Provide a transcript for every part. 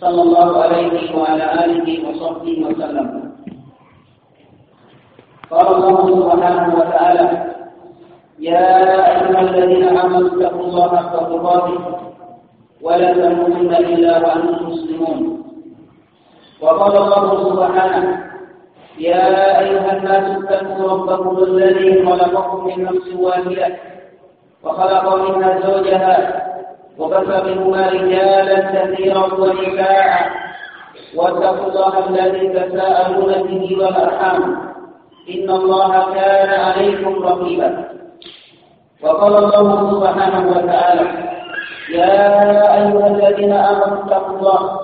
صلى الله عليه وعلى آله وصحبه وسلم. قال الله سبحانه وتعالى يا أيها الذين آمنوا اتقوا الله حق تقاته ولا تموتن إلا وأنتم مسلمون. وقال الله سبحانه يا أيها الناس اتقوا ربكم الذي خلقكم من نفس واحدة وخلق منها زوجها وبث منهما رجالا كثيرا ونساء. واتقوا الله الذي تساءلون به والأرحام. إن الله كان عليكم رقيبا. وقال الله سبحانه وتعالى يا أيها الذين آمنوا اتقوا الله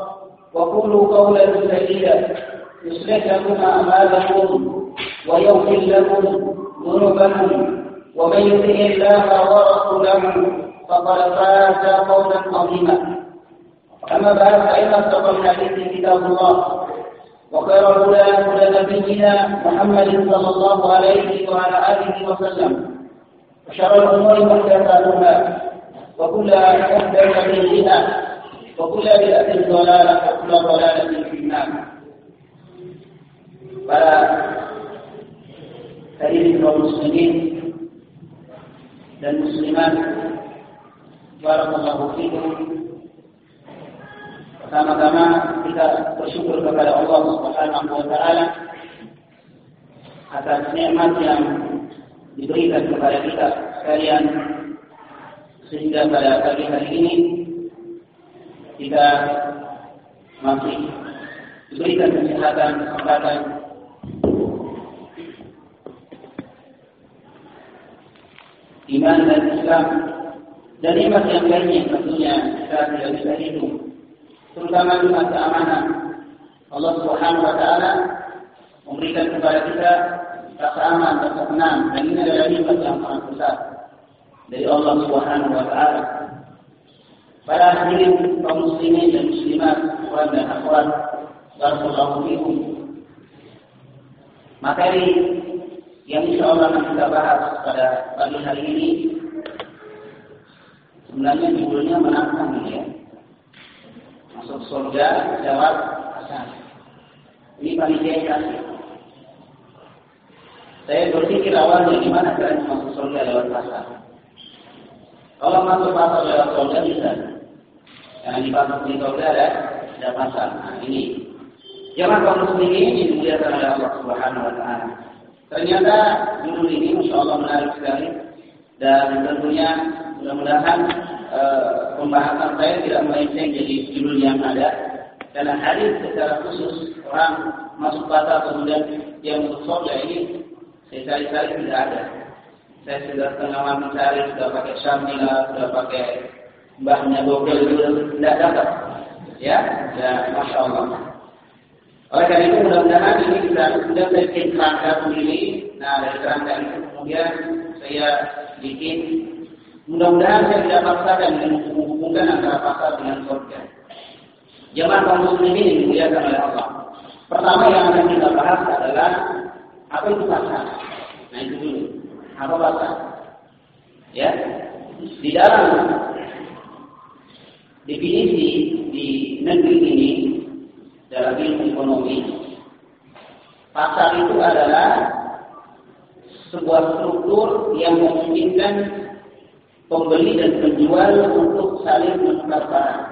وقولوا قولا سديدا. يصلح لكم أعمالكم ويغفر لكم ذنوبكم. ومن يطع الله ورسوله فقد فاز فوزا عظيما. أما بعد فإن أصدق الحديث كتاب الله وخير الهدى هدى نبينا محمد صلى الله عليه وعلى آله وسلم وشر الأمور محدثاتها وكل محدثة بدعة وكل بدعة ضلالة وكل ضلالة في النار. Para kaum muslimin dan muslimat barakallahu fikum. Pertama-tama kita bersyukur kepada Allah Subhanahu wa taala atas nikmat yang diberikan kepada kita sekalian. Sehingga pada pagi hari ini kita masih diberikan kesehatan kesempatan. Iman dan Islam dan nikmat yang lainnya tentunya kita tidak bisa hitung. Terutama nikmat keamanan. Allah Subhanahu wa taala memberikan kepada kita rasa aman dan tenang. Dan ini adalah nikmat yang sangat besar dari Allah Subhanahu wa taala. Para hadirin kaum muslimin dan muslimat ikhwan dan akhwat barakallahu fikum. Materi yang insya Allah akan kita bahas pada pagi hari ini sebenarnya judulnya menantang ya. Masuk surga jawab hasan ini panitia yang kasih. Saya berpikir awalnya gimana caranya masuk surga lewat pasar. Kalau masuk pasar lewat surga bisa. Yang di pasar di surga ada ada pasar. Nah ini. Jangan kaum muslimin ini dimuliakan oleh Allah Subhanahu Wa Taala. Ternyata judul ini Masya Allah menarik sekali dan tentunya mudah-mudahan e, pembahasan saya tidak melenceng jadi judul yang ada karena hadis secara khusus orang masuk pasar kemudian dia masuk surga ini saya cari-cari tidak ada. Saya sudah setengah mencari, sudah pakai syamila, sudah pakai mbahnya bogel itu tidak dapat. Ya, ya, masya Allah. Oleh karena itu mudah-mudahan ini bisa sudah saya kerangka sendiri. Nah dari kerangka itu kemudian saya bikin mudah-mudahan saya tidak paksakan dengan menghubungkan antara pasar dengan surga. Jemaah kaum muslimin yang dimuliakan oleh Allah. Pertama yang akan kita bahas adalah apa itu pasar. Nah itu dulu. Apa pasar? Ya, di dalam definisi di negeri ini dalam ilmu ekonomi, pasar itu adalah sebuah struktur yang memungkinkan pembeli dan penjual untuk saling menukar barang.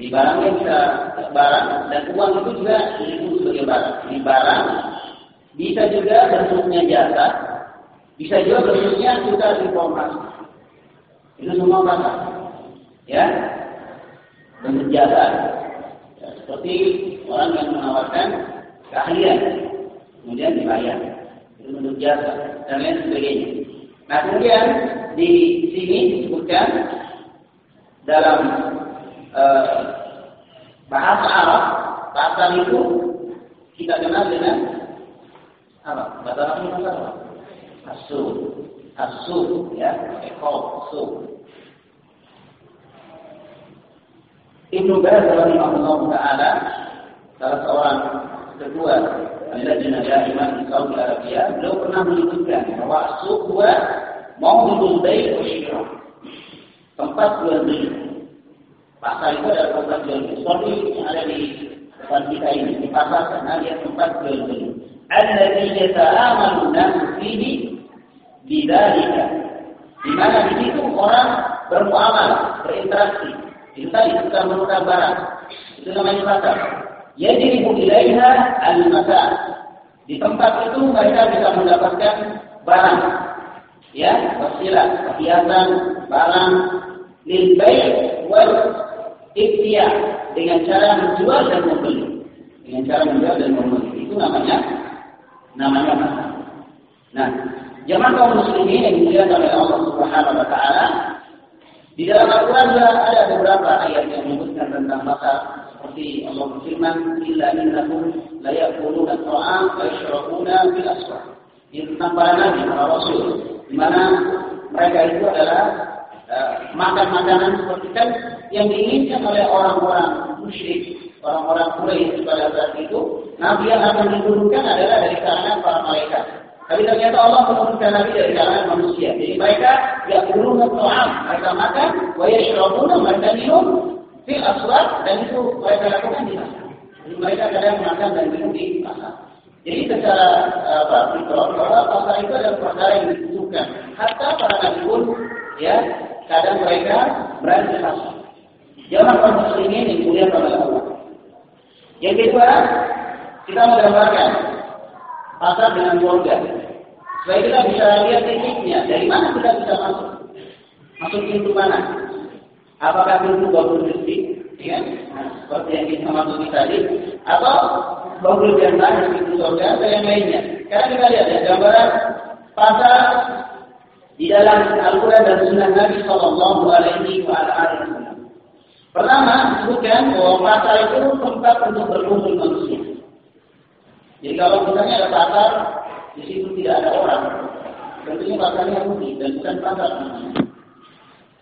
Di barangnya bisa barang dan uang itu juga disebut sebagai barang. Di barang bisa juga bentuknya jasa, bisa juga bentuknya kita informasi. Itu semua pasar. Ya, bentuk jasa seperti orang yang menawarkan keahlian kemudian dibayar itu bentuk jasa dan lain sebagainya. Nah kemudian di sini disebutkan dalam eh, bahasa Arab, bahasa itu kita kenal dengan apa? Bahasa Arabnya apa? Asu, asu, ya, ekor, asu. Ibnu Baz rahimahullah taala salah seorang ketua Lajnah Daimah di Saudi Arabia, beliau pernah menyebutkan bahwa asu huwa mawdul bai' wa syirah. Tempat jual beli. Pasar itu adalah tempat jual beli. Seperti yang ada di depan kita ini, di pasar sana dia tempat jual beli. Alladhi yata'amalu nasu fihi bidzalika. Di mana di situ orang bermuamalah, berinteraksi. Itu tadi kita menukar barang. Itu namanya pasar. Yajribu ilaiha al-mata. Di tempat itu mereka bisa mendapatkan barang. Ya, wasilah, perhiasan, barang, lil wal dengan cara menjual dan membeli. Dengan cara menjual dan membeli. Itu namanya namanya pasar. Nah, zaman kaum muslimin yang dimuliakan oleh Allah Subhanahu wa taala di dalam Al-Quran ada beberapa ayat yang menyebutkan tentang pasar seperti Allah berfirman illa innakum la ya'kuluna at-ta'am wa yashrabuna bil aswaq. Ini tentang para nabi, para rasul, di mana mereka itu adalah makan makanan seperti kan yang diinginkan oleh orang-orang musyrik, orang-orang Quraisy pada saat itu. Nabi yang akan diturunkan adalah dari kalangan para malaikat. Tapi ternyata Allah menurunkan Nabi dari kalangan manusia. Jadi mereka ya turun ta'am, mereka makan, wa yashrabuna, mereka minum, fil aswad dan itu mereka lakukan di pasar. Mereka kadang makan dan minum di pasar. Jadi secara apa fitrah bahwa pasar itu adalah perkara yang dibutuhkan. Hatta para nabi pun ya kadang mereka berada di pasar. Jangan kaum muslimin yang mulia oleh Allah. Yang kedua, kita menggambarkan pasar dengan keluarga. Supaya kita bisa lihat titiknya, dari mana kita bisa masuk. Masuk pintu mana? Apakah babul rezeki, ya? Seperti yang kita masuki tadi, atau babul jannah, pintu surga, atau yang lainnya. Karena kita lihat ya, gambaran pasar di dalam Al-Quran dan Sunnah Nabi Sallallahu Alaihi Wasallam. Pertama, disebutkan bahwa pasar itu tempat untuk berkumpul manusia. Jadi kalau misalnya ada pasar, di situ tidak ada orang, tentunya pasarnya rugi dan bukan pasar namanya.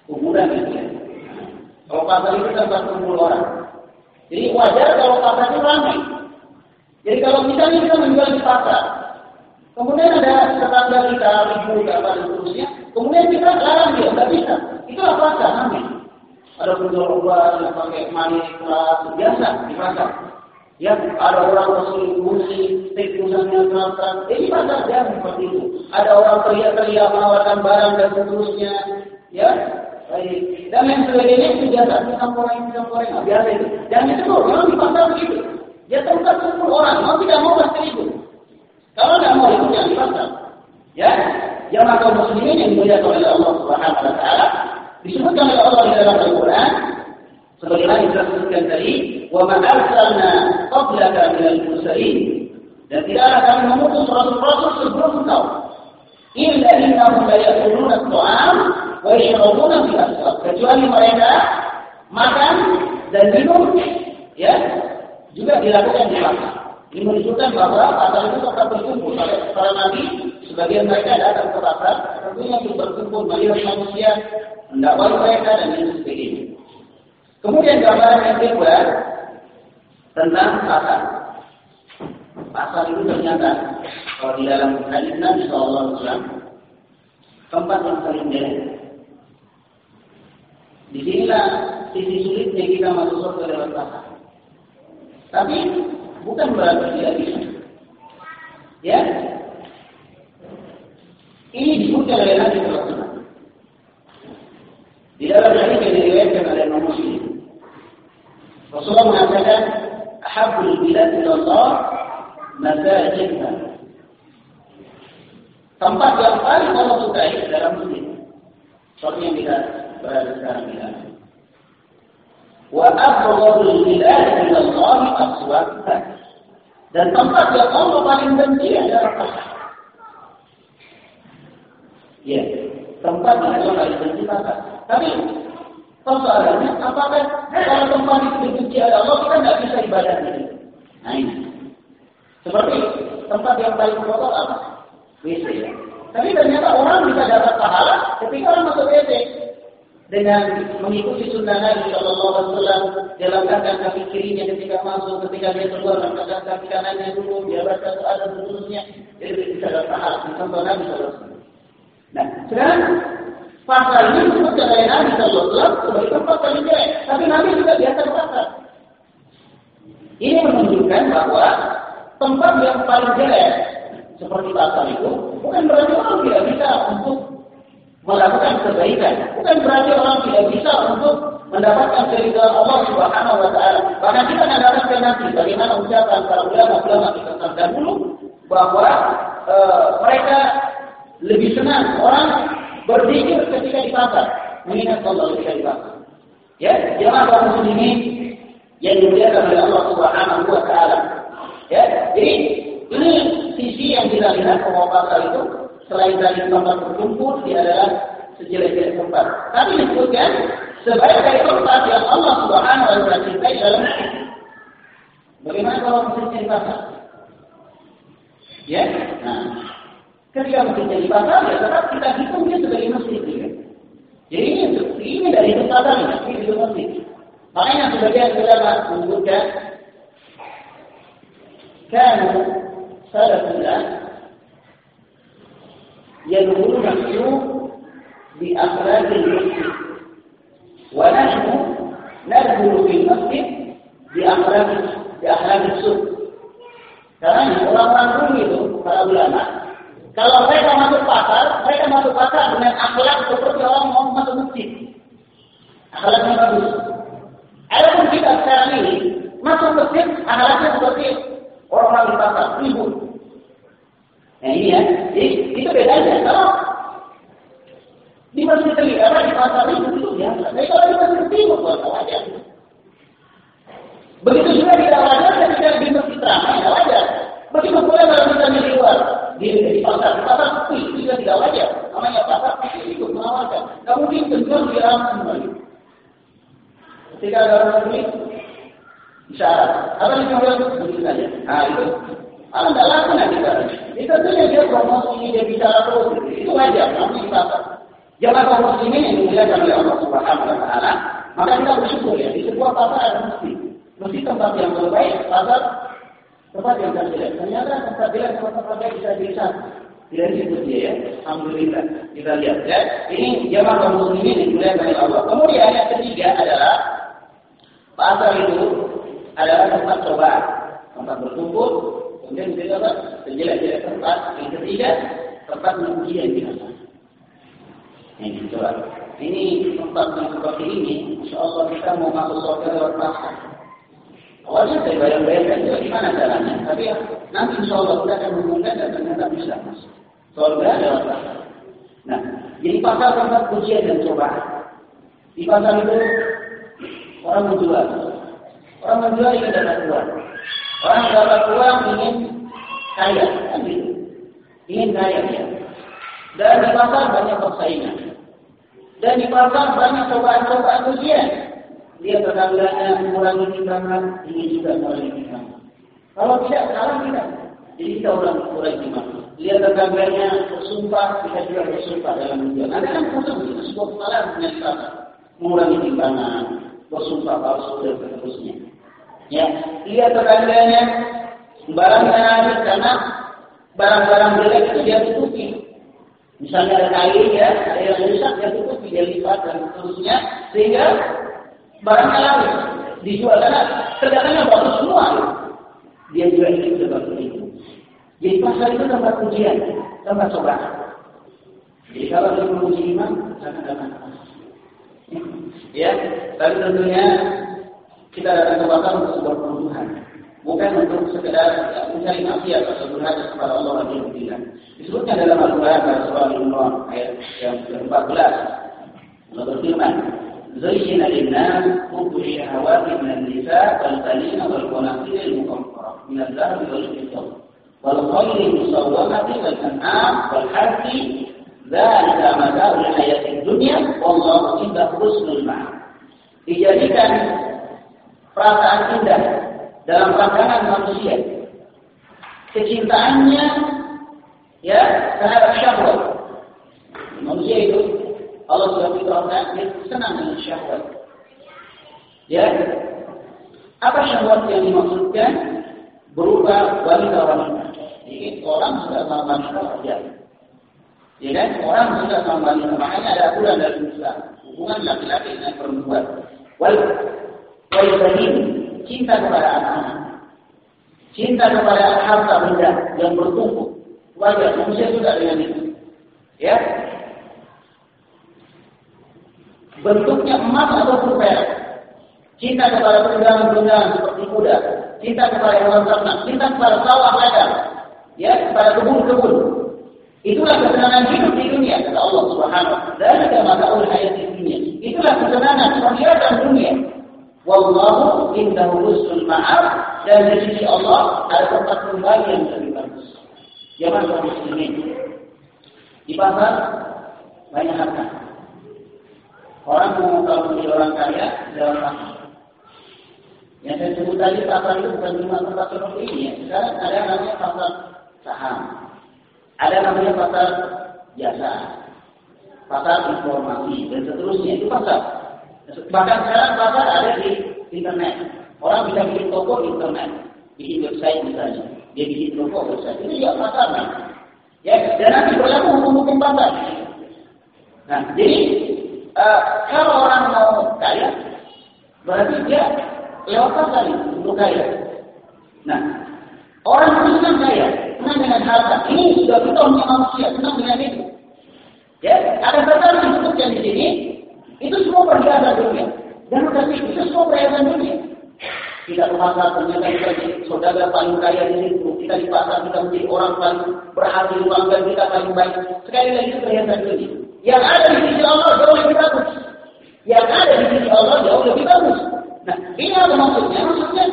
Kuburan ya. Kalau pasar itu tempat kumpul orang. Jadi wajar kalau pasar itu ramai. Jadi kalau misalnya kita menjual di pasar, kemudian ada tetangga kita, ibu, apa dan seterusnya, kemudian kita larang dia, nggak bisa. Itu apa ramai. Ada penjual obat yang pakai manis keras biasa di pasar. Ya, ada orang bersulit kursi, tikusannya keras Ini pasar dia seperti itu. Ada orang teriak-teriak menawarkan barang dan seterusnya. Ya, Dan yang sebagainya itu biasa. Pisang goreng, pisang goreng, nah, biasa itu. Jangan itu, kalau di pasar begitu. Dia tempat kumpul orang, mau tidak mau pasti itu. Kalau tidak mau itu jangan di pasar. Ya, jangan kaum muslimin yang dimuliakan oleh Allah Subhanahu Wa Taala disebutkan oleh Allah di dalam Al-Quran sebagaimana yang kita sebutkan tadi wa ma arsalna qablaka minal mursalin dan tidaklah kami mengutus rasul-rasul sebelum engkau illa innahum la yaquluna at-ta'am wa yashrabuna fil kecuali mereka makan dan minum ya juga dilakukan di pasar ini menunjukkan bahwa pasar itu tetap berkumpul para nabi sebagian mereka datang ke pasar tentunya untuk berkumpul melihat manusia mendakwai mereka dan lain sebagainya. Kemudian gambaran yang kedua tentang pasar. Pasar itu ternyata kalau di dalam hadis Nabi SAW tempat yang jelek. Di sinilah sisi sulitnya kita masuk surga lewat pasar. Tapi bukan berarti tidak bisa. Ya, ini disebutkan oleh Nabi SAW. Di dalam hadis yang diriwayatkan oleh Imam Muslim, Rasulullah mengatakan, "Ahabul bilad ila Allah masajidna." Tempat yang paling Allah sukai dalam muslim. Seperti yang kita Wa Allah. Dan tempat yang Allah paling benci adalah pasar. Ya, tempat yang Allah paling benci pasar. Tapi persoalannya, apakah kalau tempat itu dibenci oleh Allah kita nggak bisa ibadah di situ? Nah ini. Seperti tempat yang paling kotor apa? WC ya. Tapi ternyata orang bisa dapat pahala ketika orang masuk WC dengan mengikuti sunnah Nabi Shallallahu Alaihi Wasallam jalankan kaki kirinya ketika masuk, ketika dia keluar angkatkan kaki kanannya dulu, dia baca doa dan seterusnya, jadi bisa pahala. Contoh Nabi Shallallahu Alaihi Wasallam. Nah, sekarang pasal ini disebut oleh Nabi Shallallahu Alaihi Wasallam sebagai paling jelek, tapi Nabi juga biasa pasar. Ini menunjukkan bahwa tempat yang paling jelek seperti pasar itu bukan berarti orang tidak bisa untuk melakukan kebaikan. Bukan berarti orang tidak bisa untuk mendapatkan keridhaan Allah Subhanahu wa taala. Bahkan kita mendapatkan nanti bagaimana ucapan para ulama-ulama kita terdahulu bahwa e, mereka lebih senang orang berzikir ketika di pasar, mengingat Allah ketika di pasar. Ya, jangan kaum muslimin yang dimuliakan oleh Allah Subhanahu wa taala. Ya, jadi ini sisi yang kita lihat pasar itu selain dari tempat berkumpul, dia adalah sejelek-jelek tempat. Tapi disebutkan sebaik-baik tempat yang Allah Subhanahu wa taala cintai dalam Bagaimana kalau mesin jadi pasar? Ya, nah, ketika mesin jadi pasar, ya tetap kita hitung dia sebagai mesin. Ya. Jadi ini, ini dari pasar, ya, ini dari mesin. Makanya sebagian ulama menyebutkan, kan, sudah يدخلون السوق بأخلاق المسجد ونحن ندخل في المسجد بأخلاق بأخلاق السوق karena orang-orang dulu itu para ulama kalau mereka masuk pasar mereka masuk pasar dengan akhlak seperti orang mau masuk masjid akhlaknya bagus Adapun kita sekarang ini masuk masjid akhlaknya seperti orang-orang di pasar ribut Nah ini ya, jadi itu bedanya. Kalau di masjid apa di pasar itu itu biasa. Tapi kalau di masjid timur buat wajar. Begitu juga tidak wajar ketika di masjid ramai, tidak wajar. Begitu pula kalau misalnya di luar, di, di pasar, di pasar itu juga tidak wajar. Namanya pasar itu mengawarkan. Tidak mungkin kenal di ramai kembali. Ketika ada orang beli, isyarat. Apa yang dibilang? Begitu saja. Nah itu kalau tidak laku nanti itu tentunya dia promosi, dia bicara terus. Itu wajar, namun di pasar. Jangan kaum muslimin yang dimuliakan oleh Allah Subhanahu wa taala, maka kita bersyukur ya di sebuah pasar ada masjid. Masjid tempat yang terbaik, pasar tempat yang terjelek. Ternyata tempat jelek tempat tempat baik bisa dilihat. Tidak disebut dia ya. Alhamdulillah. Kita lihat ya. Ini jamaah kaum muslimin dimuliakan oleh Allah. Kemudian yang ketiga adalah pasar itu adalah tempat coba, tempat berkumpul, Kemudian kita apa? Sejelek-jelek tempat. Yang ketiga, tempat ujian kita. Ini coba. Ini tempat yang seperti ini, insya Allah kita mau masuk surga lewat pasar. Awalnya saya bayang-bayangkan juga gimana caranya, tapi ya, nanti insya Allah kita akan mengumumkan dan ternyata bisa masuk. Surga lewat pasar. Nah, jadi pasar tempat ujian dan coba. Di pasar itu orang menjual. Orang menjual ingin dapat uang. Orang dapat uang ingin kaya, kan. Ingin kaya dia. Dan di pasar banyak persaingan. Dan di pasar banyak cobaan-cobaan ujian. Dia tetangganya mengurangi timbangan, ini juga mengurangi timbangan. Kalau tidak, salah tidak. Jadi kita ulang ulang timbangan. Lihat tetangganya bersumpah, kita juga bersumpah dalam menjual. Nanti kan khusus itu sebuah kesalahan dengan mengurangi timbangan, bersumpah palsu dan seterusnya. Ya, lihat tetangganya barangnya habis karena barang-barang jelek itu dia tutupi. Misalnya ada kain ya, ada yang rusak dia tutupi, dia lipat dan seterusnya sehingga barangnya habis dijual karena terkadangnya bagus semua. Dia jual itu seperti itu. Jadi pasar itu tempat ujian, tempat coba. Jadi kalau dia menguji iman, sangat aman. Ya, tapi tentunya kita datang ke pasar untuk sebuah kebutuhan. Bukan untuk sekedar mencari maksiat atau berhajat kepada Allah Subhanahu Disebutkan dalam Al-Quran pada surah Al-Imran ayat yang ke-14. Allah berfirman, زين للناس حب الشهوات من النساء والبنين والقناطير المقنطرة من الذهب والفضة والخيل المسومة والأنعام والحرث ذلك متاع الحياة الدنيا والله عنده حسن المعاد. Dijadikan perasaan indah dalam pandangan manusia. Kecintaannya ya terhadap syahwat. Manusia itu Allah sudah fitrahkan senang dengan syahwat. Ya, apa syahwat yang dimaksudkan? Berupa wanita wanita. Jadi orang sudah sama saja. Ya kan? Orang sudah wanita. Makanya ada aturan dari Islam. Hubungan laki-laki dengan perempuan. Wal, wal cinta kepada anak-anak. Cinta kepada harta benda yang bertumpuk. Wajar, manusia sudah dengan itu. Ya, bentuknya emas atau perak. Cinta kepada perundangan-perundangan seperti kuda, cinta kepada hewan ternak, cinta kepada sawah ladang, ya, kepada kebun-kebun. Itulah kesenangan hidup di dunia, kata Allah Subhanahu wa taala. Dan hayat di dunia. Itulah kesenangan perhiasan dunia. Wallahu indahu husnul ma'ab dan di sisi Allah ada tempat kembali yang lebih bagus. Jangan kaum muslimin. Di pasar banyak harta. Orang mau kalau menjadi orang kaya dalam pasar. Yang saya sebut tadi pasar itu bukan cuma tempat seperti ini ya. Sekarang ada namanya pasar saham. Ada namanya pasar jasa. Pasar informasi dan seterusnya itu pasar. Bahkan sekarang pasar ada di internet. Orang bisa bikin toko di internet, bikin website misalnya. Dia bikin toko website. Itu juga pasar? Ya, dan nanti berlaku hukum-hukum pasar. Nah, jadi uh, kalau orang mau kaya, berarti dia lewat pasar untuk kaya. Nah, orang itu senang kaya, senang dengan harta. Ini sudah kita manusia, senang dengan itu. Ya, ada pasar disebutkan di sini, itu semua perhiasan dunia. Dan tapi itu semua perhiasan dunia. Kita ke pasar ternyata kita jadi saudara paling kaya di situ. Kita di pasar kita menjadi orang paling berhasil, bangga kita paling baik. Sekali lagi perhiasan dunia. Yang ada di sisi Allah jauh lebih bagus. Yang ada di sisi Allah jauh lebih bagus. Nah, ini apa maksudnya? Maksudnya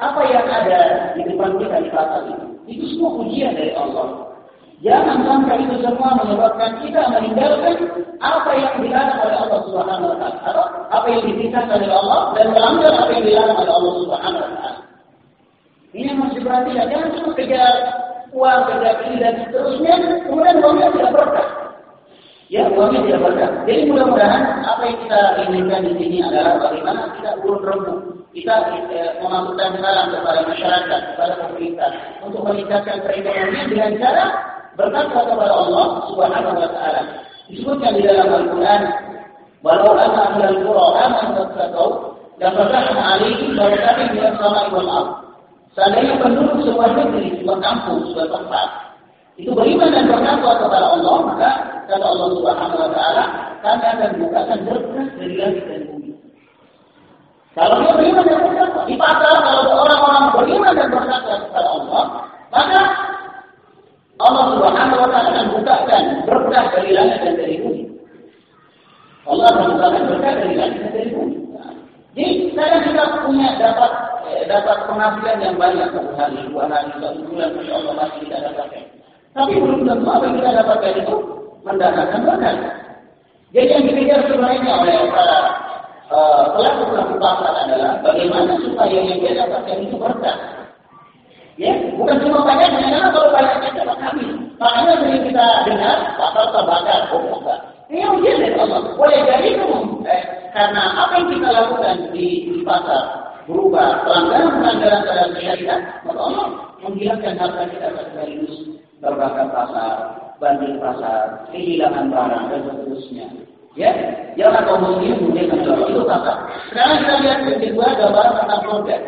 apa yang ada di depan kita di pasar ini? Itu semua ujian dari Allah. Jangan sampai itu semua menyebabkan kita meninggalkan apa yang dilarang oleh Allah Subhanahu wa taala apa yang diperintahkan oleh Allah dan melanggar apa yang dilarang oleh Allah Subhanahu wa taala. Ini yang harus diperhatikan. Jangan cuma kejar uang, kejar ini dan seterusnya, kemudian uangnya tidak berkah. Ya, uangnya tidak berkah. Jadi mudah-mudahan apa yang kita inginkan di sini adalah bagaimana kita urun rembuk kita eh, memasukkan salam kepada masyarakat, kepada pemerintah untuk meningkatkan perekonomian dengan cara bertakwa kepada Allah Subhanahu wa taala. Disebutkan di dalam Al-Qur'an, "Walau anna ahlal qura amanu wattaqau, la fatahna 'alaihim barakatin minas sama'i wal ardh." Seandainya penduduk sebuah negeri, sebuah kampung, sebuah tempat, itu beriman dan bertakwa kepada Allah, maka kata Allah Subhanahu wa taala, kami akan bukakan berkah dari langit dan bumi. Kalau dia beriman dan bertakwa, di pasar kalau orang-orang beriman dan bertakwa kepada Allah, maka Allah Subhanahu wa taala akan bukakan berkah dari langit dan dari bumi. Allah akan berkah dari langit dan dari bumi. Jadi saya kita punya dapat eh, dapat penghasilan yang banyak satu hari, dua hari, satu bulan, masya Allah masih kita dapatkan. Tapi belum tentu apa yang kita dapatkan itu mendatangkan berkah. Jadi yang dikejar sebenarnya oleh para uh, pelaku pelaku pasar adalah bagaimana supaya yang dia dapatkan itu berkah. Ya, bukan cuma banyak, karena kalau banyaknya dapat kami. Makanya sering kita dengar pasal terbakar, oh enggak. Ini ujian dari Allah. Boleh jadi itu eh, karena apa yang kita lakukan di, pasar berubah pelanggaran-pelanggaran terhadap syariat, maka Allah menghilangkan harta kita sekaligus terbakar pasar, banjir pasar, kehilangan barang dan seterusnya. Ya, jangan kaum muslim menggunakan itu pasar. Sekarang kita lihat yang kedua gambaran tentang produk.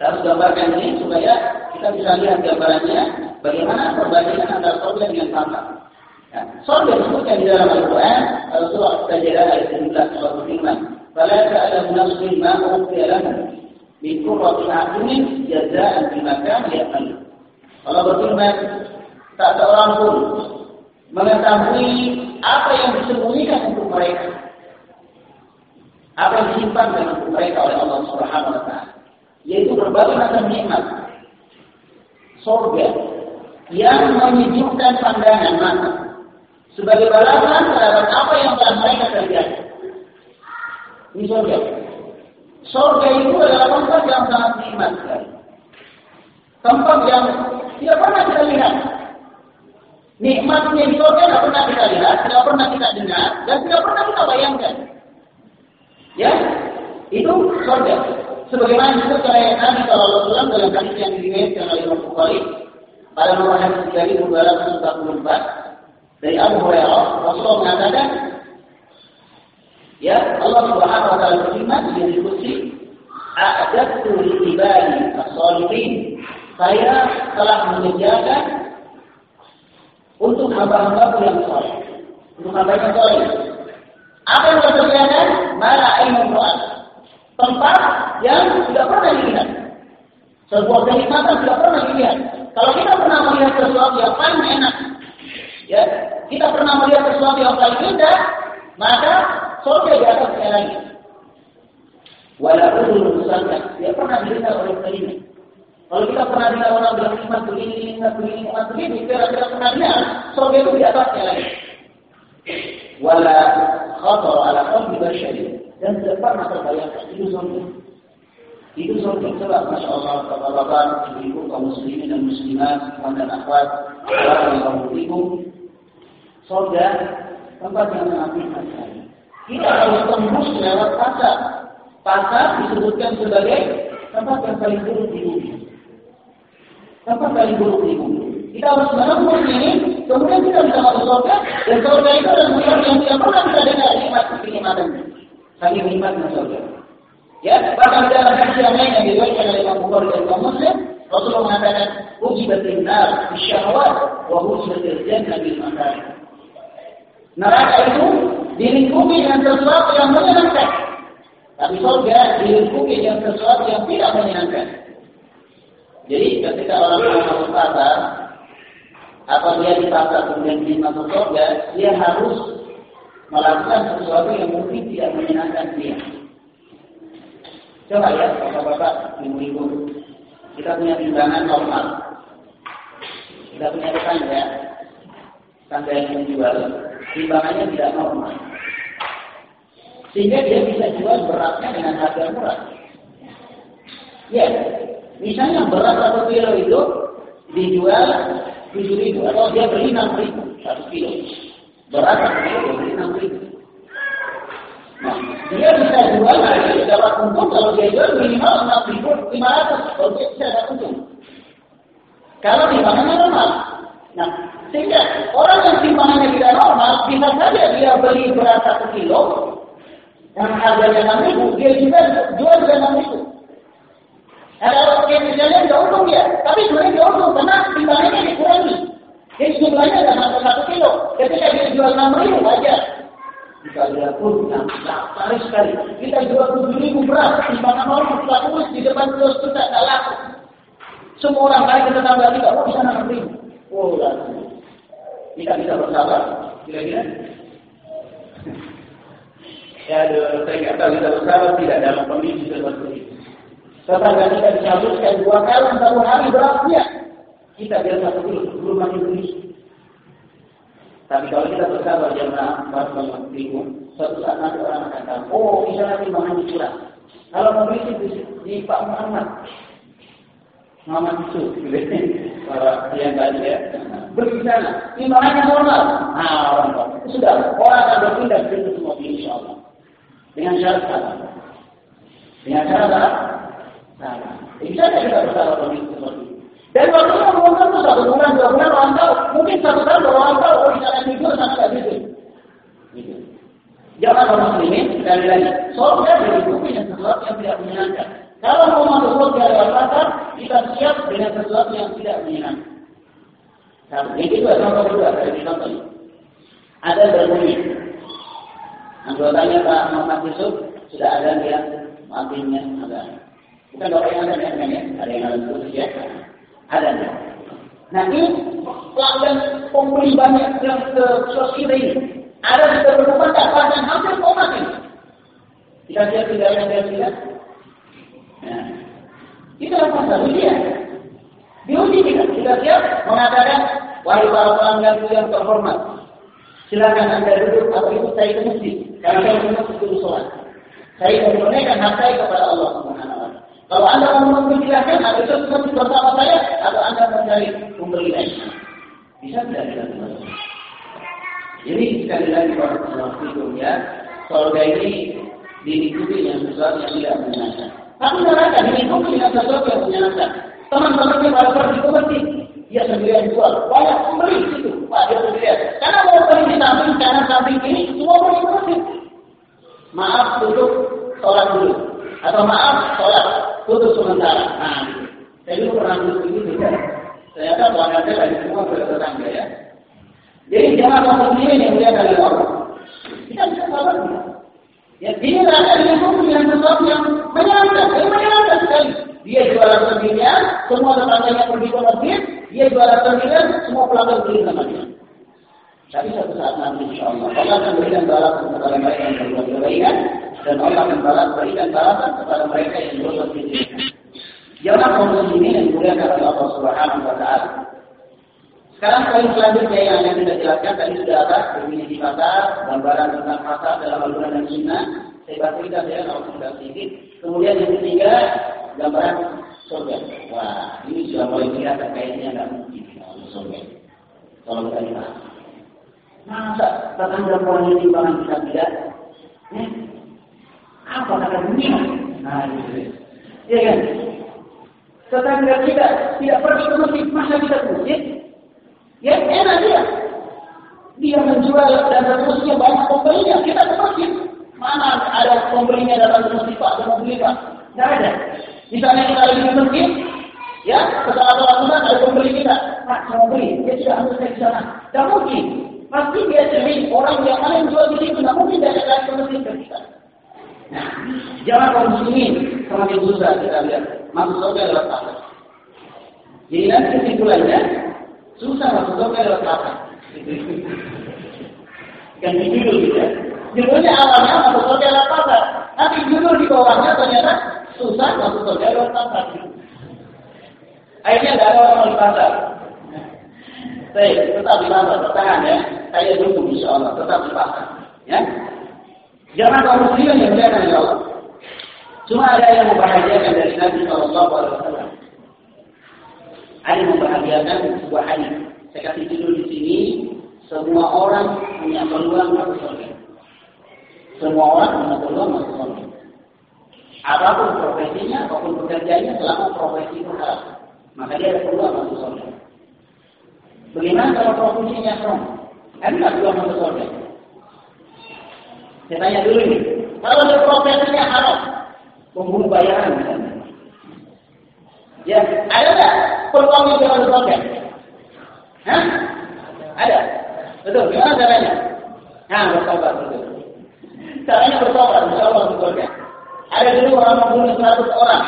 Saya harus gambarkan ini supaya kita bisa lihat gambarannya bagaimana perbandingan antara sorga dengan tampak. Nah, sorga disebutkan di dalam Al-Quran, surah Al-Sajdah ayat 19 surah Al-Firman. Fala ta'lamu nafsin ma ukhfiya lahum min qurrati a'yunin jazaa'an bima kanu ya'malun. Allah tak seorang pun mengetahui apa yang disembunyikan untuk mereka. Apa yang disimpan untuk mereka oleh Allah Subhanahu wa taala yaitu berbagai macam nikmat surga yang menyejukkan pandangan mata sebagai balasan terhadap apa yang telah mereka kerjakan. Ini surga. Surga itu adalah tempat yang sangat nikmat sekali. Tempat yang tidak pernah kita lihat. Nikmatnya di surga tidak pernah kita lihat, tidak pernah kita dengar, dan tidak pernah kita bayangkan. Ya, itu surga. Sebagaimana disebut oleh Nabi Wasallam dalam hadis yang diriwayatkan oleh Imam Bukhari pada nomor hadis 3244 dari Abu Hurairah, Rasulullah mengatakan, Ya, Allah Subhanahu wa taala berfirman di diskusi, "A'dadtu li ibadi as-salihin." Saya telah menyediakan untuk hamba-hambaku yang saleh. Untuk hamba yang saleh. Apa yang sediakan? Mala ainun Tempat yang tidak pernah dilihat. Sebuah kenikmatan tidak pernah dilihat. Kalau kita pernah melihat sesuatu yang paling enak, ya, kita pernah melihat sesuatu yang paling indah, maka surga di atasnya lagi. Walaupun misalnya dia pernah didengar oleh telinga. Kalau kita pernah dengar orang bilang nikmat begini, nikmat begini, nikmat begini, kita tidak pernah dengar, surga itu di atasnya lagi. Wala khatar ala qalbi basyari dan tidak pernah terbayangkan itu surga. Itu surga sebab Masya Allah Bapak-bapak, ibu kaum muslimin dan muslimat, teman dan akhwat, yang ibu, tempat yang nikmat sekali. Kita harus tembus lewat pasar. Pasar disebutkan sebagai tempat yang paling buruk di bumi. Tempat paling buruk di bumi. Kita harus menembus ini, kemudian kita bisa masuk surga, dan surga itu adalah sesuatu yang tidak pernah kita dengar nikmat kenikmatannya. Saking nikmatnya surga. Ya, bahkan dalam hadis yang lain yang diriwayatkan oleh Imam Bukhari dan Imam Muslim, Rasulullah mengatakan, "Ujibatin nar bisyahwat wa ujibatil jannah bil makarih." Neraka itu dilingkupi dengan sesuatu yang menyenangkan. Tapi surga dilingkupi dengan sesuatu yang tidak menyenangkan. Jadi ketika orang masuk pasar, atau dia di pasar kemudian dia masuk surga, dia harus melakukan sesuatu yang mungkin tidak menyenangkan dia. Coba ya, bapak-bapak, ibu-ibu, kita punya timbangan normal. Kita punya tetangga, tangga yang menjual, timbangannya tidak normal. Sehingga dia bisa jual beratnya dengan harga murah. Ya, misalnya berat satu kilo itu dijual tujuh ribu atau dia beli enam ribu satu kilo. Kilo dia beli enam ribu. Nah, dia bisa jual lagi dapat untung kalau dia jual minimal enam ribu lima ratus kalau dia bisa dapat untung. Kalau timbangannya normal. Nah, sehingga orang yang timbangannya tidak normal bisa saja dia beli berat satu kilo yang harganya enam ribu, dia juga jual juga enam ribu. Ada misalnya tidak untung dia, tapi sebenarnya dia untung karena timbangannya dikurangi. Jadi jumlahnya ada sampai satu kilo. Ketika dia jual enam ribu aja, kita lihat pun tarik sekali. Kita jual tujuh ribu beras, timbangan kita tulis di depan kios kita tidak laku. Semua orang kali kita tambah kita, oh bisa enam ribu. Oh, laku. Kita bisa bersabar, kira-kira. Ya, saya nggak tahu kita bersabar tidak dalam kondisi seperti itu. Tetangga kita dicabutkan dua kali satu hari beratnya. Kita biasa dulu, belum mati beli. Tapi kalau kita bersabar jamaah barakallahu fikum, suatu saat nanti orang akan tahu, oh bisa nanti mengambil curang. Kalau membeli di, di Pak Muhammad, Muhammad itu, para yang tadi ya, beli di sana, timbangannya normal. Nah orang tahu, sudah orang akan berpindah ke semua insya Allah. Dengan syarat apa? Dengan syarat apa? Salah. Bisa kita bersalah begitu seperti itu. Dan waktu itu belum tentu satu bulan, dua bulan, orang tahu. Mungkin satu tahun, orang tahu. Oh, di sana tidur, sana tidak tidur. Gitu. Jangan orang muslimin, sekali lagi. Surga dari bumi yang sesuatu yang tidak menyenangkan. Kalau mau masuk surga lewat pasar, kita siap dengan sesuatu yang tidak menyenangkan. Nah, ini juga contoh kedua dari contoh. Ada berbunyi. Anggotanya Pak Muhammad Yusuf sudah ada dia matinya ada. Bukan orang yang ada ya, ada yang ada khusus ya. Ada ya. Ini pelanggan pembeli banyak yang ke sos kita ini. Ada di beberapa tempat bahkan hampir mau mati. Kita lihat tidak yang dia lihat. Nah, itu apa pasal dia. Diuji kita, kita siap mengatakan wahai para pelanggan yang terhormat, silakan anda duduk atau ikut saya ke masjid. Karena saya masuk dulu sholat. Saya menunaikan hak saya kepada Allah Subhanahu. Kalau Anda mau memperkirakan ada sesuatu bersama saya, atau Anda mencari pembeli lain. Bisa tidak dilakukan? Jadi sekali lagi Bapak ya, surga ini diikuti dengan sesuatu yang tidak menyenangkan. Tapi neraka diikuti dengan sesuatu yang menyenangkan. Teman-temannya pada pergi ke masjid, dia sendirian jual. Banyak pembeli situ, Pak dia sendirian. Karena mau beli di samping kanan samping kiri, semua pergi ke masjid. Maaf tutup sholat dulu. Atau maaf sholat tutup sementara. Nah, saya dulu pernah duduk ini juga. Ternyata pelanggannya dari semua bertetangga ya. Jadi jangan sendiri yang melihat dari orang. Kita bisa sabar. Ya, dia akan dihukum dengan sesuatu yang menyenangkan, yang menyenangkan sekali. Dia jualan sendirinya, semua tetangganya pergi ke masjid, dia jualan sendirian, semua pelanggan beli sama dia. Tapi satu saat nanti insya Allah, Allah akan berikan balasan kepada mereka yang berbuat kebaikan, dan Allah akan balas berikan balasan kepada mereka yang berbuat kebaikan. Jangan kaum muslimin yang dimuliakan oleh Allah Subhanahu wa taala. Sekarang poin selanjutnya yang akan kita jelaskan tadi sudah ada definisi pasar, gambaran tentang pasar dalam Al-Quran dan Sunnah. Saya bacakan ya kalau sudah sedikit. Kemudian yang ketiga gambaran surga. Wah, ini sudah mulai kelihatan kayaknya nggak mungkin kalau surga. Kalau kita lihat. Masa tetangga pohon ini timbangan kita tidak? Eh, kata dunia? Nah, itu. Kan? Tetangga kita tidak pergi ke masjid, masa kita ke? Ya enak dia. Dia menjual dan seterusnya banyak pembelinya. Kita ke. Mana ada pembelinya datang ke masjid Pak, mau beli Pak? Tidak ada. Misalnya kita lagi di masjid, ya setelah sholat sunat ada pembeli kita, Pak mau beli, dia sudah harus di sana. Tidak mungkin. Pasti dia cari orang yang yang jual di situ, tidak mungkin dia akan ke masjid ke kita. Nah, jangan kaum muslimin semakin susah kita lihat. Masuk surga lewat apa? Jadi nanti kesimpulannya susah masuk surga lewat apa? Di judul gitu ya. Judulnya awalnya masuk surga lewat apa? Nanti judul di bawahnya ternyata susah masuk surga lewat apa? Akhirnya tidak ada orang di pasar. Baik, tetap di pasar, bertahan ya. Saya dukung insya Allah, tetap di pasar. Ya, Jangan kaum muslimin yang muliakan ya Allah. Cuma ada yang membahagiakan dari Nabi Shallallahu Alaihi Wasallam. Ada yang membahagiakan sebuah hadis. Saya kasih judul di sini. Semua orang punya peluang masuk surga. Semua orang punya peluang masuk surga. Apa pun profesinya, apa pun pekerjaannya, selama profesi itu halal, maka dia ada peluang masuk surga. Bagaimana kalau profesinya haram? Ada peluang masuk surga? Saya tanya dulu ini. Kalau dia profesinya haram, membunuh bayaran. Ya, ada nggak peluang itu masuk surga? Hah? Ada. Betul. Gimana caranya? Nah, bertobat betul. Caranya bertobat, insya Allah surga. Ada dulu orang membunuh 100 orang.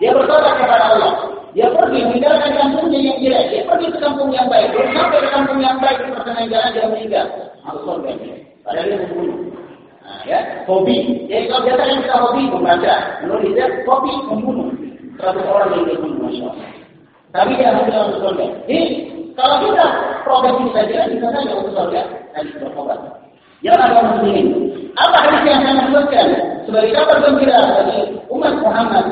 Dia bertobat kepada Allah. Dia pergi meninggalkan kampungnya yang jelek. Dia pergi ke kampung yang baik. Belum sampai ke kampung yang baik di pertengahan jalan dia meninggal. Masuk surga. Padahal dia membunuh. Ya, hobi. Jadi kalau biasa yang kita hobi membaca, menulis dia hobi membunuh. Seratus orang yang dia bunuh, masya Allah. Tapi dia harus masuk surga. Jadi kalau kita profesi saja, bisa saja untuk surga, hadis bertobat. Yang ada muslimin. Apa hadis yang saya maksudkan? Sebagai kabar gembira bagi umat Muhammad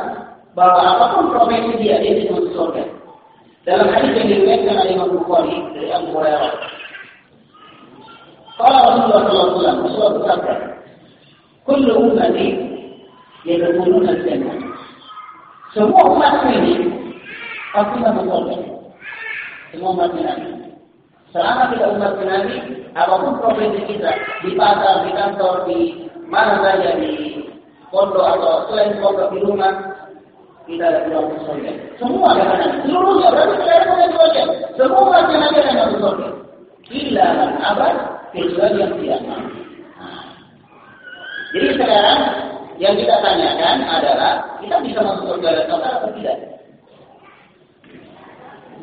bahwa apa pun profesi dia, dia bisa masuk surga. Dalam hadis yang diriwayatkan oleh Imam Bukhari dari Abu Hurairah. Kalau Rasulullah SAW, Rasulullah bersabda, "Kullu ummati yadkhuluna al-jannah." Semua umat ini pasti masuk surga. Semua umat. Selama kita umat Nabi, apa pun profesi kita di pasar, di kantor, di mana saja di pondok atau selain pondok di rumah, kita ada peluang surga. Semua ada mana? Seluruhnya berarti kita ada peluang surga. Semua umat Nabi akan masuk surga. Abad kecuali yang tidak mau. Jadi sekarang yang kita tanyakan adalah kita bisa masuk surga dan neraka atau tidak?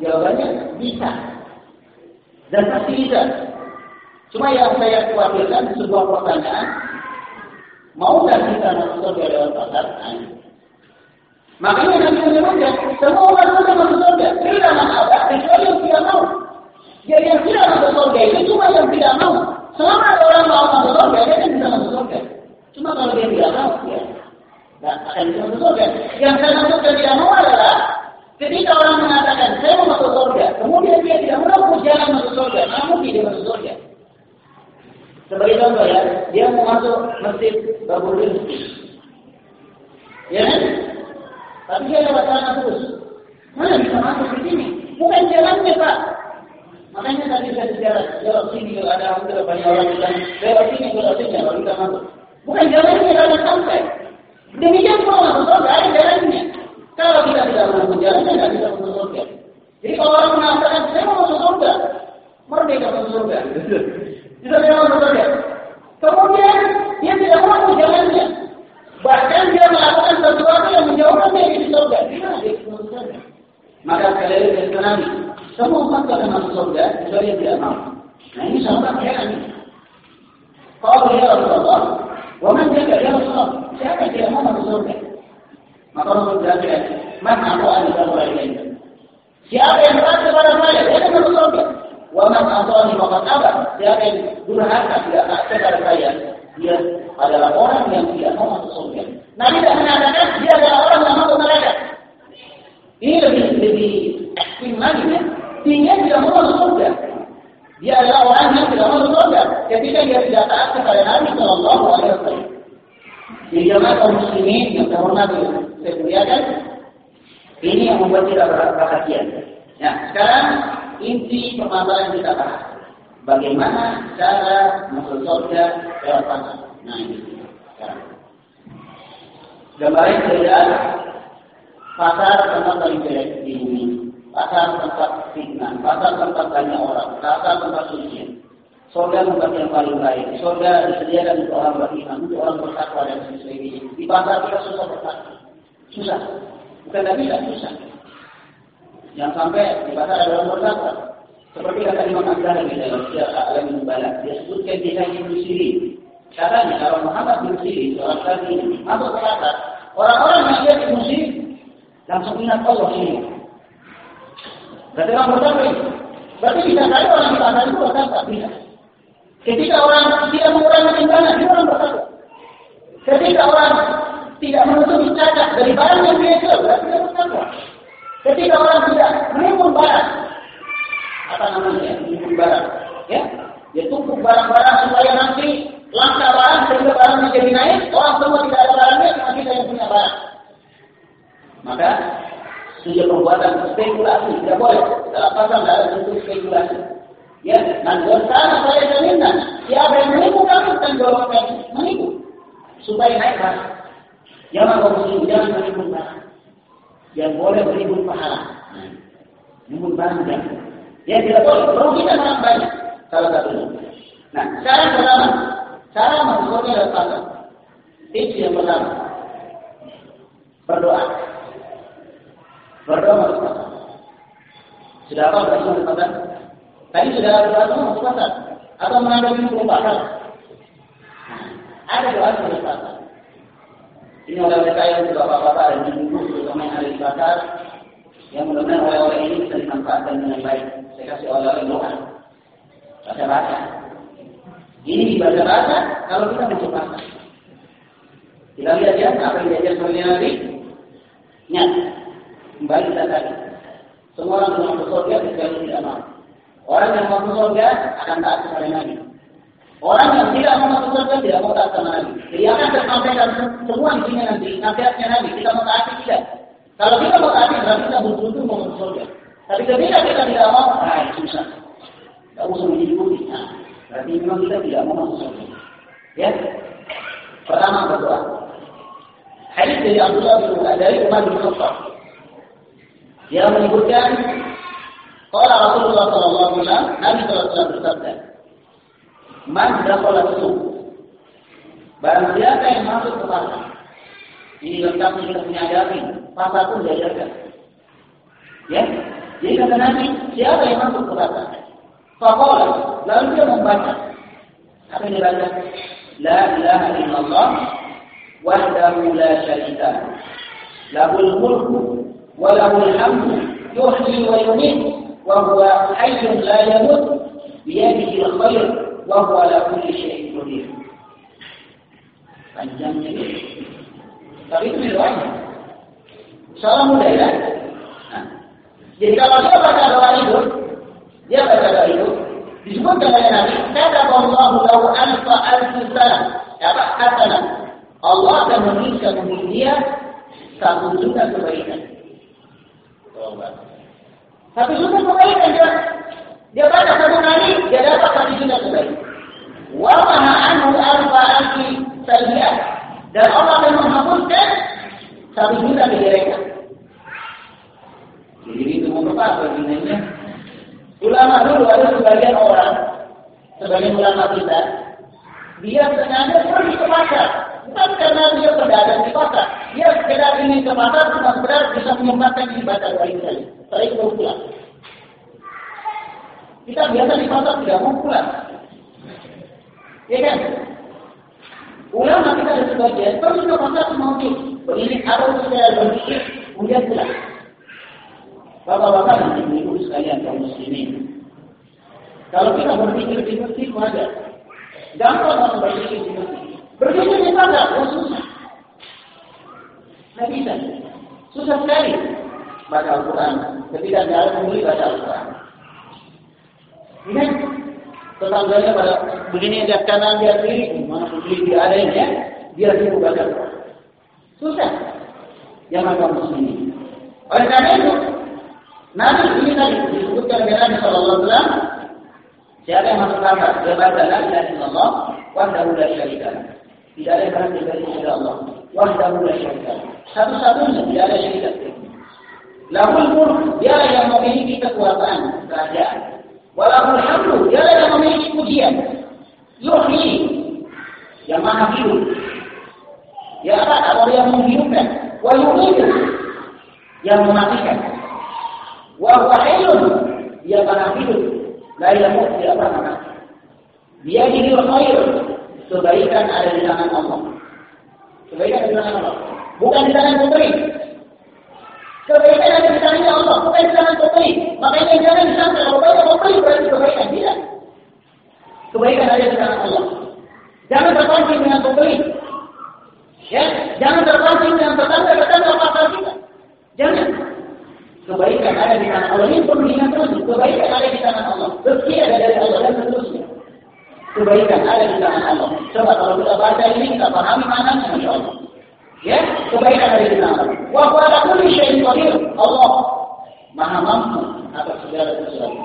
Jawabannya bisa. Dan pasti bisa. Cuma yang saya khawatirkan sebuah pertanyaan, mau nggak kita masuk surga lewat pasar? Makanya Nabi menyebutkan, semua umat manusia masuk surga. Tidak ada kecuali yang tidak mau. Jadi yang tidak masuk surga itu cuma yang tidak mau. Selama orang mau masuk surga, dia kan bisa masuk surga. Cuma kalau dia tidak mau, ya tidak akan bisa masuk surga. Yang saya maksudkan tidak mau adalah ketika orang mengatakan saya mau masuk surga, kemudian dia tidak menempuh jalan masuk surga, namun tidak masuk surga. Sebagai contoh ya, dia mau masuk masjid Babul. Ya kan? Tapi dia lewat sana terus. Mana bisa masuk di sini? Bukan jalannya Pak. Makanya tadi saya bicara, lewat sini kalau ada hampir banyak orang bilang, lewat sini, lewat sini, kalau kita masuk. Bukan jalannya jalan sampai. Demikian pula masuk surga, ada jalannya. Kalau kita tidak menemukan jalannya, tidak bisa masuk surga. Jadi kalau orang mengatakan, saya mau masuk surga, merdeka masuk surga. Tidak bisa masuk surga. Kemudian, dia tidak mau jalannya. Bahkan dia melakukan sesuatu yang menjauhkan dia dari surga. Dia masuk surga? Maka sekali lagi dari Nabi, semua umat akan masuk surga, kecuali yang tidak mau. Nah ini sahabat heran. Kalau ya Rasulullah, Jaga ya Rasulullah, siapa yang tidak mau masuk surga? Maka Rasul berkata, Man aku ada dalam ini. Siapa yang taat kepada saya, dia akan masuk surga. Waman atau maka apa? Siapa yang durhaka tidak taat dia adalah orang yang tidak mau masuk surga. Nabi tidak mengatakan dia adalah orang yang masuk neraka. Ini lebih lebih ekstrim lagi ya. Dia tidak mau masuk surga. Dia adalah orang yang tidak masuk surga ketika dia tidak taat kepada Nabi Shallallahu Alaihi Wasallam. Jadi jemaah kaum muslimin yang terhormat saya muliakan, ini yang membuat kita berbahagia. Ya, sekarang inti permasalahan kita bahas. Bagaimana cara masuk surga lewat pasar. Nah ini sekarang. Gambarnya berbeda pasar tempat paling jelek di bumi, pasar tempat fitnah, pasar tempat banyak orang, pasar tempat suci. Surga tempat yang paling baik. Surga disediakan untuk orang beriman, untuk orang bertakwa dan sebagainya. Di pasar kita susah bertakwa. Susah. Bukan tidak bisa, susah. Yang sampai di pasar ada orang bertakwa. Seperti kata Imam Azhar di dalam Syiar Alam Mubalak, dia sebutkan di Ibn Sirin. Katanya kalau Muhammad bin Sirin, seorang tadi masuk ke orang-orang yang lihat Ibn langsung ingat Allah ini. Berarti orang ini. Berarti bisa saja orang pasar itu bertakwa, bisa. Ketika orang tidak mengurangi timbangan, dia orang bertakwa. Ketika orang tidak menutupi cacat dari barang yang dia jual, berarti dia bertakwa. Ketika orang tidak menimbun barang, apa namanya, menimbun barang, ya, dia tumpuk barang-barang supaya nanti langka barang sehingga barang menjadi naik, orang semua tidak ada barangnya, cuma kita yang punya barang. Maka sudah perbuatan spekulasi tidak boleh dalam pasal dalam bentuk spekulasi. Ya, dan sana saya jaminkan siapa yang menipu kamu dan jawab kami menipu supaya naik barang. Jangan kau muslim, jangan menipu barang. Yang boleh menipu pahala. Menipu barang. Ya tidak boleh. Merugikan orang banyak. Salah satunya. Nah, cara pertama, cara masuknya adalah pasal. Tips yang pertama, berdoa. Berdoa masuk pasar. Sudah apa berdoa masuk pasar? Tadi sudah berdoa masuk pasar. Atau pasar? Nah, ada doa masuk. Ini oleh mereka yang sudah bapak-bapak dan ibu terutama yang ada di pasar, yang mudah-mudahan oleh-oleh ini bisa dimanfaatkan dengan baik. Saya kasih oleh-oleh doa. Baca-baca. Ini dibaca-baca kalau kita masuk pasar. Kita lihat ya, apa yang diajar oleh Nabi. Nyat, kembali tadi. Semua orang yang masuk surga kecuali tidak mau. Orang yang masuk surga akan taat kepada Nabi. Orang yang tidak mau masuk surga tidak mau taat sama Nabi. Jadi akan saya sampaikan semua di sini nanti nasihatnya Nabi. Kita mau taati tidak. Kalau kita mau taati berarti kita betul-betul mau masuk surga. Tapi ketika kita tidak mau, ah susah. Tidak usah mengikuti. Nah, berarti memang kita tidak mau masuk surga. Ya. Pertama berdoa. Hadis dari Abdullah bin dari Umar bin Khattab. Dia menyebutkan kalau Rasulullah SAW, Nabi SAW bersabda, Man dakhala suq. Barang siapa yang masuk ke pasar. Ini lengkap kita menyadari, pasar pun diajarkan. Ya, jadi kata Nabi, siapa yang masuk ke pasar? Fakola, lalu dia membaca. Apa yang dibaca? La ilaha illallah wahdahu la syarika lahul mulku wa lahul hamdu yuhyi wa yumiit wa huwa hayyun la yamut biyadihi al-khair wa huwa ala kulli syai'in qadir Panjangnya itu. Tapi itu doanya. Soal mudah ya. Nah, jadi kalau dia baca doa itu, dia baca doa itu, disebutkan oleh Nabi, kata Allah lahu alfa alfa apa hasanah. Allah akan memberikan untuk dia satu juta kebaikan. Satu juta kebaikan dia. Dia baca satu kali, dia dapat satu juta kebaikan. Wa maha anhu alfa alfi salbiah. Dan Allah akan menghapuskan satu juta kejelekan. Jadi itu apa baginanya. Ulama dulu ada sebagian orang, sebagian ulama kita, dia sengaja pergi ke pasar. Bukan karena dia berdagang di pasar. Dia sekedar ingin ke pasar, cuma sekedar bisa menyempatkan ibadah saja. Setelah itu baru pulang. Kita biasa di pasar tidak mau pulang. Ya kan? Ulama kita ada sebagian, pergi ke pasar mau Begini, apa saya berpikir, kemudian pulang. Bapak-bapak dan ibu-ibu sekalian kaum muslimin. Kalau kita berpikir di masjid wajar. Gampang orang berpikir di masjid. Berpikir di mana? Oh susah. Tidak bisa. Susah sekali baca Al-Quran. Ketika ada membeli baca Al-Quran. Ini tetangganya pada begini dia kanan dia kiri, mana beli dia ada ya, dia sibuk baca Al-Quran. Susah. Yang agak muslimin. Oleh karena itu, Nabi ini tadi disebutkan oleh Nabi Shallallahu Alaihi Wasallam. Siapa yang masuk kamar dia baca la ilaha illallah wahdahu la Tidak ada yang diberi kepada Allah. Wahdahu la syarika Satu-satunya tidak ada syarikat. Lahul mulk, dia yang memiliki kekuasaan, kerajaan. Walahul hamdu, dia yang memiliki pujian. Yuhyi, yang maha hidup. Ya? Atau yang menghidupkan. Wa yumitu, yang mematikan. Wa hayyun dia pernah hidup. La pernah mati. Dia jadi khair. Kebaikan ada di tangan Allah. Kebaikan ada di tangan Allah. Bukan di tangan pemberi. Kebaikan ada di tangan Allah, bukan di tangan pemberi. Makanya jangan disangka kalau banyak pemberi berarti kebaikan. Tidak. Kebaikan ada di tangan Allah. Jangan terpancing dengan pemberi. Ya, jangan terpancing dengan tetangga-tetangga pasar kita. Jangan. Kebaikan ada di tangan Allah. Ini perlu diingat terus. Kebaikan ada di tangan Allah. Rezeki ada dari Allah dan seterusnya. Kebaikan ada di tangan Allah. Coba kalau kita baca ini kita pahami maknanya Masya Allah. Ya, kebaikan ada di tangan Allah. Wa ala kulli syai'in qadir. Allah Maha mampu atas segala sesuatu.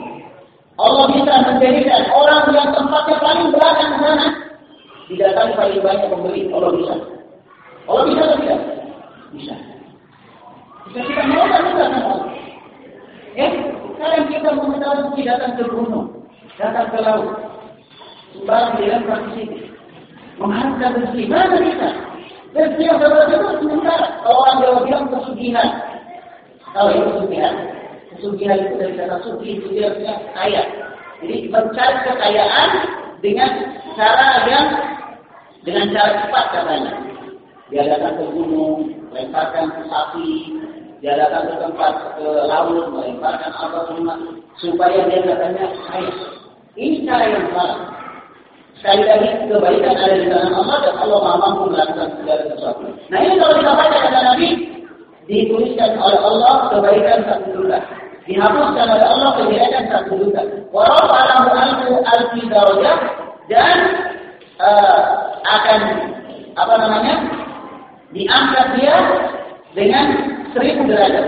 Allah bisa menjadikan orang yang tempatnya paling belakang sana didatangi paling banyak pembeli. Allah bisa. Allah bisa atau tidak? Bisa. Bisa kita mau kan tidak. Ya, sekarang kita rezeki datang ke gunung, datang ke laut, sembarang jalan praktis mengharapkan rezeki. Mana kita? Rezeki yang berbeda itu sementara. Kalau orang Jawa bilang kesugihan, kalau itu kesugihan, kesugihan itu dari kata sugi itu artinya kaya. Jadi mencari kekayaan dengan cara yang dengan cara cepat katanya. Dia datang ke gunung, lemparkan sapi, dia datang ke tempat ke laut melemparkan apa semua supaya dia katanya air. Ini cara yang salah. Sekali lagi kebaikan ada di tangan Allah dan Allah mampu melakukan segala sesuatu. Nah ini kalau kita baca kata Nabi dituliskan oleh Allah kebaikan satu juta. Dihapuskan oleh Allah kejelekan satu juta. Warafa'alahu alfu alfi darajah dan uh, akan apa namanya diangkat dia dengan seribu derajat.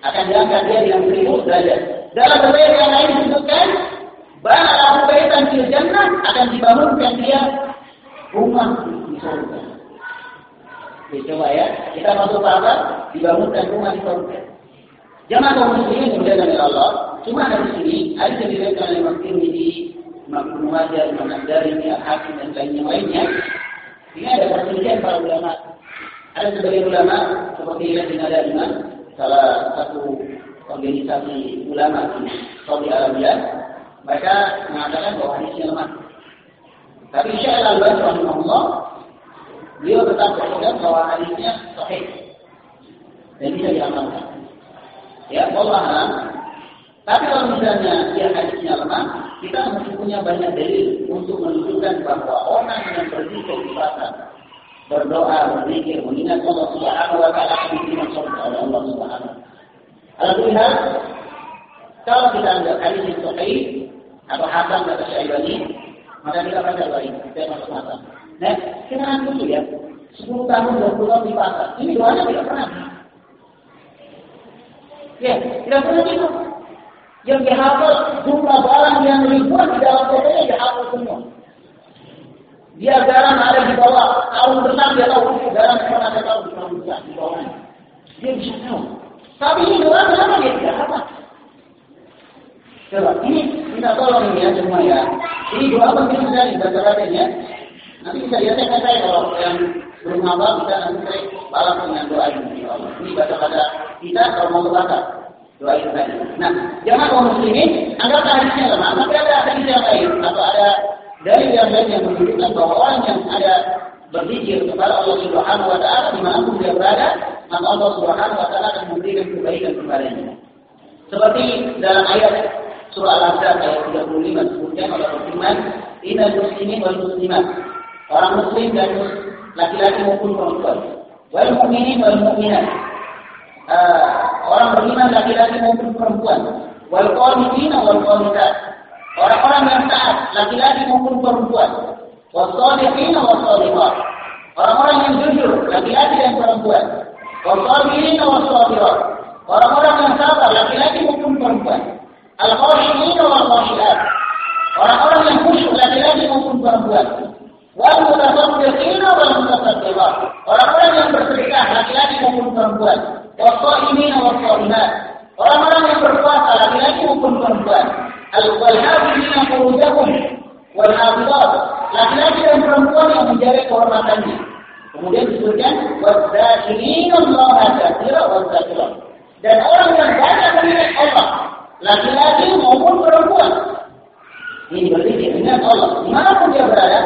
Akan diangkat dia dengan seribu derajat. Dalam riwayat yang lain disebutkan, Abu Baitan fil jannah akan dibangunkan dia rumah di surga. Oke, coba ya, kita masuk pasar, dibangunkan rumah di surga. Jangan kaum muslimin kemudian dari Allah. Cuma di sini, ada yang diriwayatkan oleh Tirmidzi, Imam Ibnu Majah, Imam Al-Dari, Al-Hakim dan lainnya lainnya. Ini ada perselisihan para ulama ada sebagian ulama seperti yang ada Imam, salah satu organisasi ulama di Saudi Arabia, mereka mengatakan bahwa hadisnya lemah. Tapi Syekh Al-Albani rahimahullah, beliau tetap berpegang bahwa hadisnya sahih dan bisa diamalkan. Ya, Allah Tapi kalau misalnya dia hadisnya lemah, kita masih punya banyak dalil untuk menunjukkan bahwa orang yang pergi ke pasar berdoa, berzikir, mengingat Allah Subhanahu wa taala diterima oleh Allah Subhanahu. Alhamdulillah, kalau kita anggap hadis yang sahih atau hasan kata Syaibani, maka kita baca ini, kita masuk mata. Nah, kita dulu ya, 10 tahun, 20 tahun di pasar. Ini doanya tidak pernah. Ya, tidak pernah itu. Yang dihafal jumlah barang yang ribuan di dalam fotonya dihafal semua. Dia garam ada di bawah, tahun berenang dia tahu garam mana ada tahu di bawah di bawahnya. Dia bisa tahu. Tapi ini doa kenapa dia tidak hafal? Coba, ini minta tolong ya semua ya. Ini doa penting sekali baca ya. Nanti bisa lihat saya kalau yang belum hafal bisa nanti saya balas dengan doa ini. Ini baca pada kita kalau mau baca doa itu tadi. Nah, jangan kaum muslimin anggap hadisnya lemah, tapi ada hadis yang lain atau ada dari yang lain yang menunjukkan bahwa orang yang ada berzikir kepada Allah Subhanahu wa taala di mana pun dia berada, maka Allah Subhanahu wa taala akan memberikan kebaikan kepadanya. Seperti dalam ayat surah Al-Ahzab ayat 35 disebutkan oleh firman, "Innal muslimin wal muslimat." Orang muslim dan laki-laki maupun perempuan. Wal mu'minin wal mu'minat. Uh, orang beriman laki-laki maupun perempuan. Wal qanitin wal qanitat. Orang-orang yang taat, laki-laki maupun perempuan. Wasalihin wasalihat. Orang-orang yang jujur, laki-laki dan perempuan. Wasabirin wasabirat. Orang-orang yang sabar, laki-laki maupun perempuan. Al-khashiyin wal-khashiat. Orang-orang yang khusyuk, laki-laki maupun perempuan. Wal mutasaddiqin wal mutasaddiqat. Orang-orang yang bersedekah laki-laki maupun perempuan. Wasaimin wasaimat. Orang-orang yang berpuasa laki-laki maupun perempuan. Al-walhafidin furujahum wal hafizat. Laki-laki dan perempuan yang menjaga kehormatannya. Kemudian disebutkan wadzakirin Allah katsira. Dan orang yang banyak mengingat Allah, laki-laki maupun perempuan. Ini berarti dengan Allah. Di mana pun dia berada,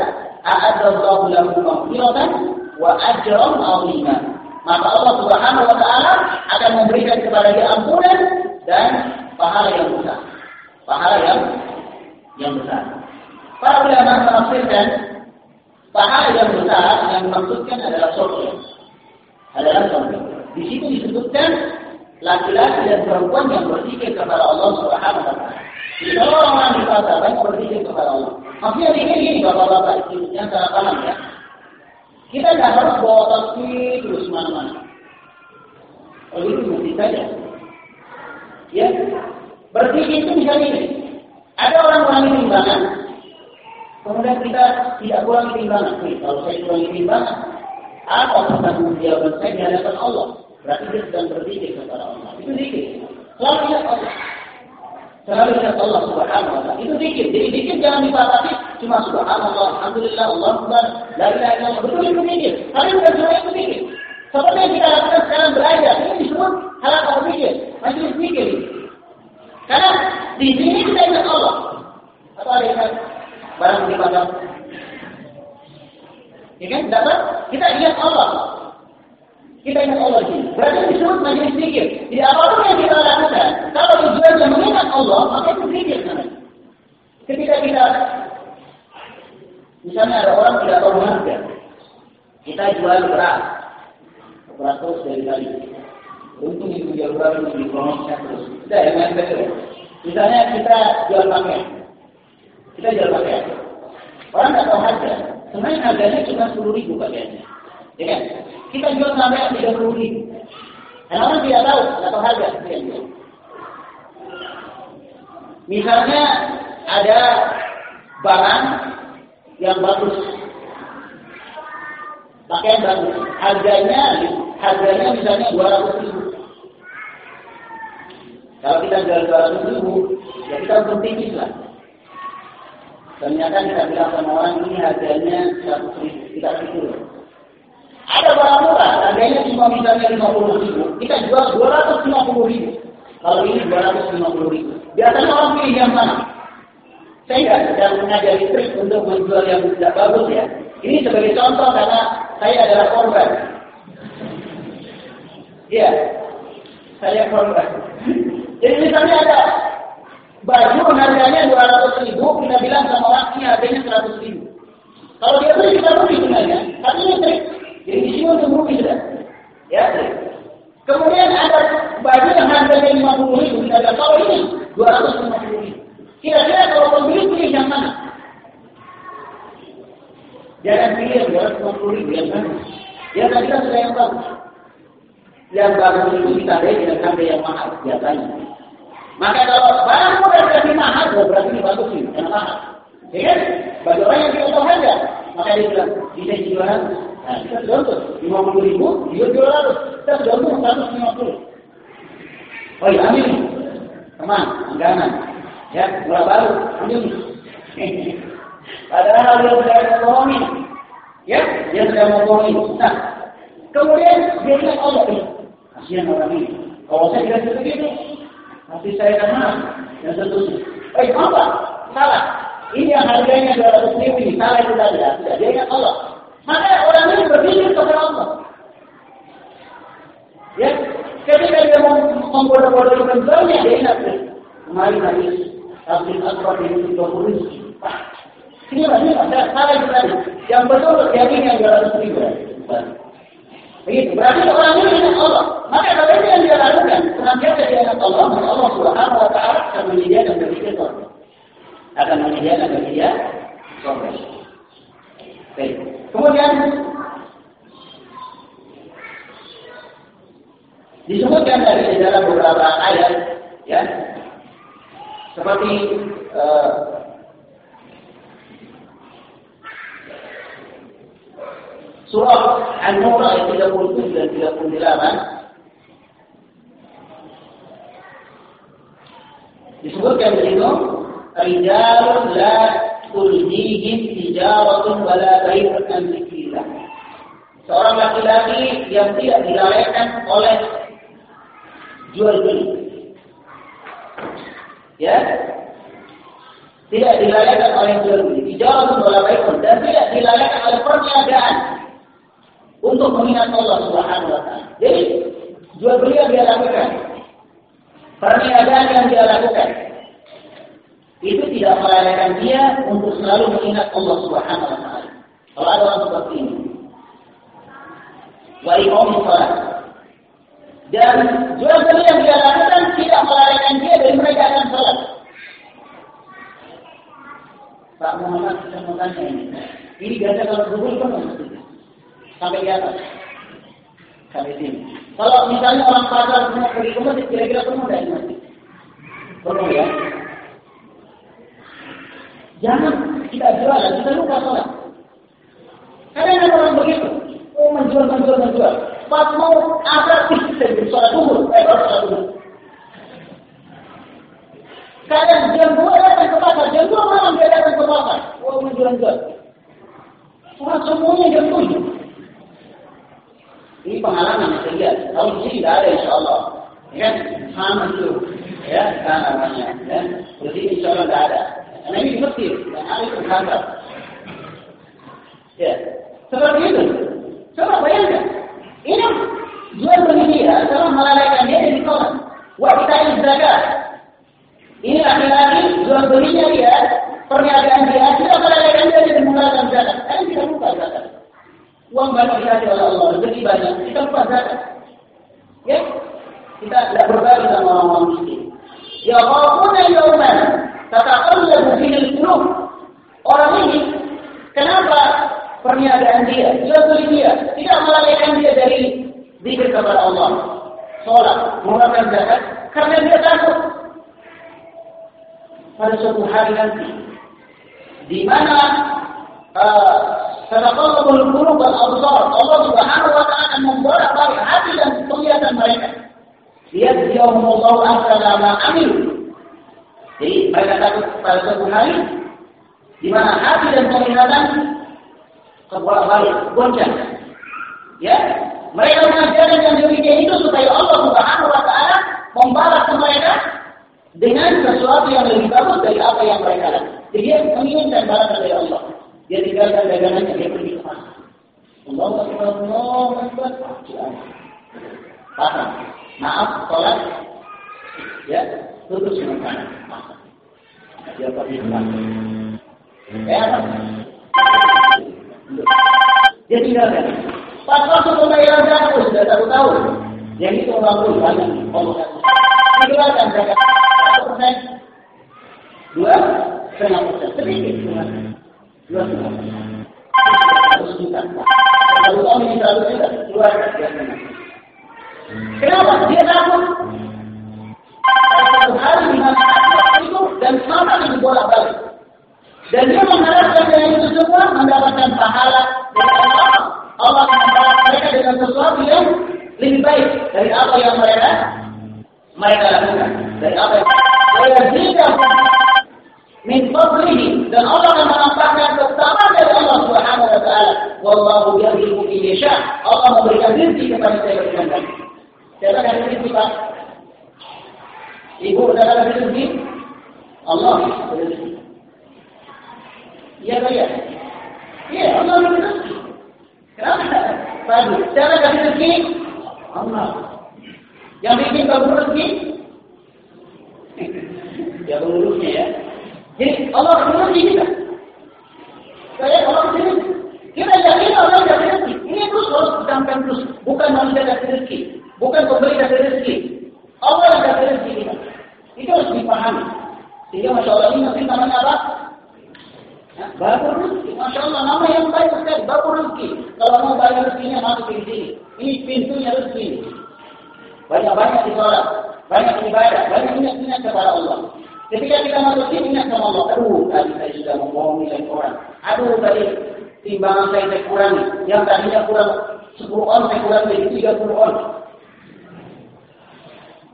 a'adallahu lahu maghfiratan wa ajran 'azima. Maka Allah Subhanahu wa taala akan memberikan kepada dia ampunan dan pahala yang besar. Pahala yang yang besar. Para ulama menafsirkan pahala yang besar yang dimaksudkan adalah surga. Adalah surga. Di situ disebutkan laki-laki dan perempuan yang berzikir kepada Allah Subhanahu wa taala. Jadi kalau orang di pasar banyak berzikir kepada Allah. Maksudnya ini bapak-bapak yang salah paham ya. Kita tidak harus bawa tasbih terus mana-mana. Kalau itu mesti saja. Ya, berzikir itu misalnya ini. Ada orang kurangi timbangan, kemudian kita tidak kurangi timbangan. Kalau saya kurangi timbangan, apa pertanggung jawaban saya di hadapan Allah? Berarti dia sedang berzikir kepada Allah. Itu zikir. Selalu ingat Allah. Selalu ingat Allah Subhanahu wa taala. Itu zikir. Jadi zikir jangan dibatasi cuma subhanallah, alhamdulillah, Allah Akbar, la ilaha illallah. Betul itu zikir. Tapi bukan cuma itu zikir. Seperti yang kita lakukan sekarang belajar, ini disebut halal zikir, majelis zikir. Karena di sini kita ingat Allah. Atau ada ingat barang di pasar? Ya kan? Dapat? Kita ingat Allah. Kita ingat Allah di sini. Berarti disebut majelis zikir. Jadi apa pun yang kita lakukan, kalau tujuannya mengingat Allah, maka itu zikir namanya. Ketika kita misalnya ada orang tidak tahu harga, kita jual beras, beras terus dari tadi. Untung itu jual beras itu dipromosikan terus. Tidak yang lain betul. Misalnya kita jual pakaian, kita jual pakaian. Orang tidak tahu harga. Sebenarnya harganya cuma sepuluh ribu pakaiannya. Ya kan? Kita jual sampai puluh ribu. Dan orang tidak tahu, tidak tahu harga. Misalnya ada barang yang bagus, pakaian bagus, harganya harganya misalnya dua ratus ribu. Kalau kita jual dua ratus ribu, ya kita untung tinggi lah. Ternyata kita bilang sama orang ini harganya seratus ribu, kita pikir. Ada barang murah, harganya cuma misalnya lima puluh ribu, kita jual dua ratus lima puluh ribu. Kalau ini dua ratus lima puluh ribu. Biasanya orang pilih yang mana? Saya tidak sedang mengajari trik untuk menjual yang tidak bagus ya. Ini sebagai contoh karena saya adalah korban. Iya, saya korban. Jadi misalnya ada baju harganya dua ratus ribu, kita bilang sama orang ini harganya seratus ribu. Kalau dia beli kita beli sebenarnya, tapi ini trik. Ini untuk rugi sudah. Ya. Kemudian ada baju yang harganya lima puluh ribu, kita lihat kalau ini dua ratus lima puluh ribu. Kira-kira kalau pembeli pilih yang mana? Jangan pilih yang dua ratus lima puluh ribu yang mana? Tadi kan sudah yang bagus. Yang bagus itu kita lihat dengan harga yang mahal biasanya. Maka kalau barang murah berarti mahal, berarti bagus ini, yang mahal. Ya kan? Bagi orang yang tidak tahu harga, maka dia bilang, bisa jualan Nah, kita sudah untuk 50 ribu, dia 200. Kita sudah untuk 150. Oh iya, ambil Teman, anggaran. Ya, murah baru, ambil Padahal dia sudah membohongi. Ya, dia sudah membohongi. Nah, kemudian dia bilang, oh. Kasihan orang ini. Kalau saya tidak seperti itu, tapi saya kenal dan seterusnya. Eh, apa? Salah. Ini yang harganya 200 ribu ini, salah itu tadi. Tidak, dia ingat Allah. Maka orang ini berpikir kepada Allah. Ya, ketika dia membodoh-bodohi penjualnya, dia ingat hadis Abdul Akbar ini juga polisi. Ini lagi ada salah tadi. Yang betul yang ratus ribu. Begitu. Berarti orang ini ingat Allah. Maka kalau itu yang dia lakukan, senantiasa dia ingat Allah, maka Allah Subhanahu Wa Taala akan menyediakan bagi dia Akan menyediakan bagi dia surga. Baik. Kemudian disebutkan dari dalam beberapa ayat, ya, seperti uh, surah An-Nur ayat 37 dan 38 disebutkan di situ rijalun la tulhihim tijaratun wala bai'un an dzikrillah. Seorang laki-laki yang tidak dilalaikan oleh jual beli. Ya. Tidak dilalaikan oleh jual beli. Tijaratun wala bai'un dan tidak dilalaikan oleh perniagaan untuk mengingat Allah Subhanahu wa taala. Jadi jual beli yang dia lakukan, perniagaan yang dia lakukan, itu tidak melalaikan dia untuk selalu mengingat Allah Subhanahu wa taala. Kalau ada orang seperti ini. Wa iqamis salat. Dan jual yang dia lakukan tidak melalaikan dia dari menegakkan salat. Pak Muhammad saya mau tanya ini. Ini biasa kalau dulu kan sampai di atas. Sampai sini. Kalau misalnya orang pasar mau pergi ke masjid, kira-kira penuh dari masjid. Penuh ya. Jangan kita jualan, kita lupa sholat. Kadang ada orang begitu. Oh menjual, menjual, menjual. Pas mau ada kita sholat umur, eh sholat umur. Kadang jam dua datang ke pasar, jam dua malam dia datang ke pasar. Oh menjual, menjual. Orang semuanya jam tujuh. Ini pengalaman yang saya lihat. Tahun ini tidak ada insya Allah. Ya? Sama itu. Ya, sama namanya. Ya. Jadi insya Allah tidak ada. Karena ini di Mesir, yang ada itu berhambat. Ya, seperti itu. Coba bayangkan, ini jual beli dia adalah melalaikan dia dari sholat. Wah kita ini zakat. Ini laki-laki jual belinya dia, perniagaan dia tidak melalaikan dia dari mengeluarkan zakat. Kan kita lupa zakat. Uang banyak dikasih oleh Allah, rezeki banyak, kita lupa zakat. Ya, kita tidak berbagi sama orang-orang miskin. Ya, walaupun yang yauman, tataqallabu fil qulub. Orang ini kenapa perniagaan dia, jual dia tidak melalaikan dia dari zikir kepada Allah, sholat, mengeluarkan zakat karena dia takut pada suatu hari nanti di mana uh, tataqallabul qulub wal absar Allah Subhanahu wa taala akan membolak-balik hati dan penglihatan mereka. Liyajziyahumullahu ahsana ma amilu jadi mereka takut pada suatu hari di mana hati dan penglihatan kebolak balik goncang. Ya, mereka mengajarkan yang demikian itu supaya Allah Subhanahu wa taala membalas mereka dengan sesuatu yang lebih bagus dari apa yang mereka lakukan. Jadi dia menginginkan balasan dari Allah. Dia tinggalkan dagangannya, dia pergi ke pasar. Allah Allah Akbar. Paham? Maaf, sholat. Ya, terus makanan. Dia pergi Ya apa? Dia tinggalkan. Pas pembayaran zakat sudah satu tahun. Yang itu orang banyak. Allah dikeluarkan zakat satu persen, dua setengah persen, sedikit dua setengah persen. Seratus juta. Satu tahun ini seratus setengah. Kenapa? Dia takut satu hari di mana itu dan sama yang bolak balik. Dan dia mengharapkan dari itu semua mendapatkan pahala dari Allah. Allah membalas mereka dengan sesuatu yang lebih baik dari apa yang mereka mereka lakukan. Dari apa yang mereka min fadlihi dan Allah akan menampakkan keutamaan dari Allah Subhanahu wa taala. Wallahu yasha. Allah memberikan rezeki kepada saya berkehendak. Siapa yang rezeki Pak? Ibu adalah rezeki Allah rezeki. Ya? Iya, Allah memberi rezeki. Kenapa? Bagus. Siapa yang rezeki? Allah. Yang bikin bagus rezeki? ya lurusnya ya. Jadi Allah rezeki kita. Saya Allah rezeki. Kita yakin Allah kasih rezeki. Ini terus harus disampaikan terus. Bukan manusia kasih rezeki. Bukan pemberi kasih rezeki. Allah yang kasih rezeki kita. Itu harus dipahami. Sehingga Masya Allah ini nanti namanya apa? Ya, babu rezeki. Masya Allah nama yang baik sekali. Babu rezeki. Kalau mau bayar rezekinya masuk di sini. Ini pintunya rezeki. Banyak-banyak di sholat. Banyak ibadah. Banyak ingat-ingat kepada Allah. Ketika kita masuk sini ingat sama Allah. Aduh, tadi saya sudah membohongi lain orang. Aduh, tadi timbangan saya saya kurangi. Yang tadinya kurang 10 on, saya kurang jadi 30 on.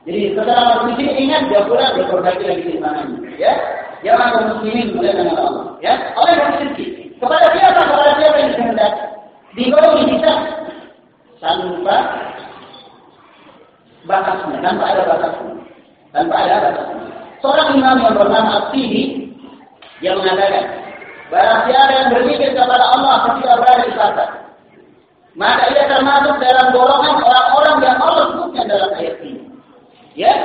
Jadi setelah di sini ingat dia kurang dia perbaiki lagi timbangannya. Ya, jangan kaum muslimin mulai dengan Allah. Ya, Allah yang rezeki. Kepada siapa? Kepada siapa yang dikehendaki? Dibagi kita tanpa batasnya, tanpa ada batasnya, tanpa ada batasnya. Seorang imam yang bernama At-Tibi yang mengatakan, barang siapa yang berzikir kepada Allah ketika berada di pasar, maka ia termasuk dalam golongan orang-orang yang Allah sebutkan dalam ayat ini. Ya,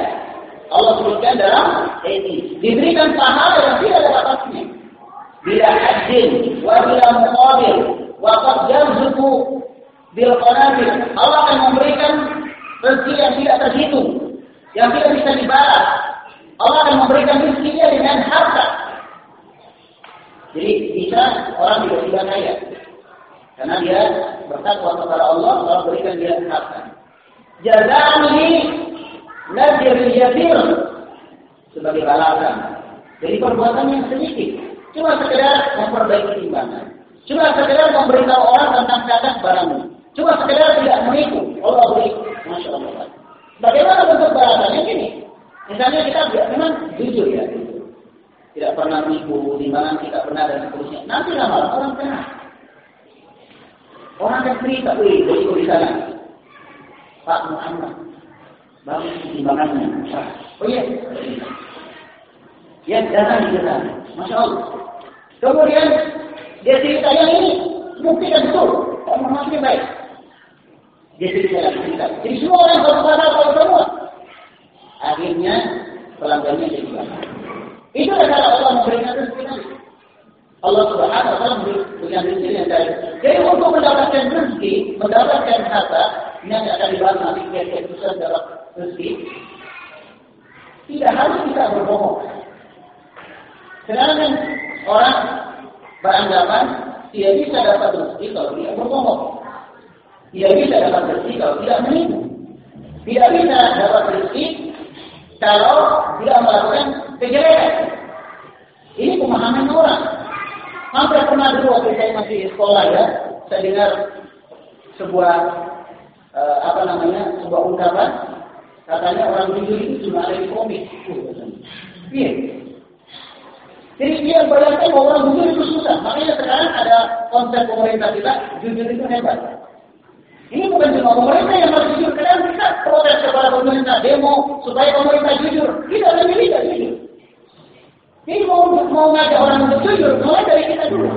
Allah sebutkan dalam ini. Diberikan pahala yang tidak ada batasnya. Bila adil, wa bila muqabil, wa qad yarzuqu bil qanabil. Allah akan memberikan rezeki yang tidak terhitung, yang tidak bisa dibalas. Allah akan memberikan rezekinya dengan harta. Jadi bisa orang tiba-tiba kaya. Karena dia bertakwa kepada Allah, Allah berikan dia harta. Ini najir yasir sebagai balasan dari perbuatan yang sedikit. Cuma sekedar memperbaiki timbangan. Cuma sekedar memberitahu orang tentang cacat barangmu. Cuma sekedar tidak menipu. Allah beri. Masya Allah. Bagaimana bentuk balasannya ini? Misalnya kita memang jujur ya. Tidak pernah menipu, timbangan tidak pernah dan seterusnya. Nanti lama orang kena. Orang yang cerita, wih, dari di sana. Pak Muhammad, bagus timbangannya. Oh iya, yang datang di sana. Masya Allah. Kemudian dia cerita yang ini, buktikan betul. Kamu masih baik. Dia cerita lagi cerita. Jadi semua orang sadar kalau semua. Akhirnya pelanggannya jadi banyak. Itu adalah Allah memberikan rezeki Allah Subhanahu wa taala memberikan rezeki yang baik. Jadi untuk mendapatkan rezeki, mendapatkan harta, ini yang akan dibahas nanti susah dalam rezeki. Tidak harus kita berbohong. Sedangkan orang beranggapan tidak bisa dapat rezeki kalau dia berbohong. Tidak bisa dapat rezeki kalau tidak menipu. Tidak bisa dapat rezeki kalau tidak melakukan kejelekan. Ini pemahaman orang. Hampir pernah dulu waktu saya masih sekolah ya, saya dengar sebuah uh, apa namanya sebuah ungkapan katanya orang jujur itu cuma ada di komik. Iya. Jadi dia bayangkan bahwa orang jujur itu susah. Makanya sekarang ada konsep pemerintah kita jujur itu hebat. Ini bukan cuma pemerintah yang harus jujur. Kadang kita protes kepada pemerintah, demo supaya pemerintah jujur. Kita lebih tidak jujur. Jadi mau mau ngajak orang untuk jujur, mulai dari kita dulu.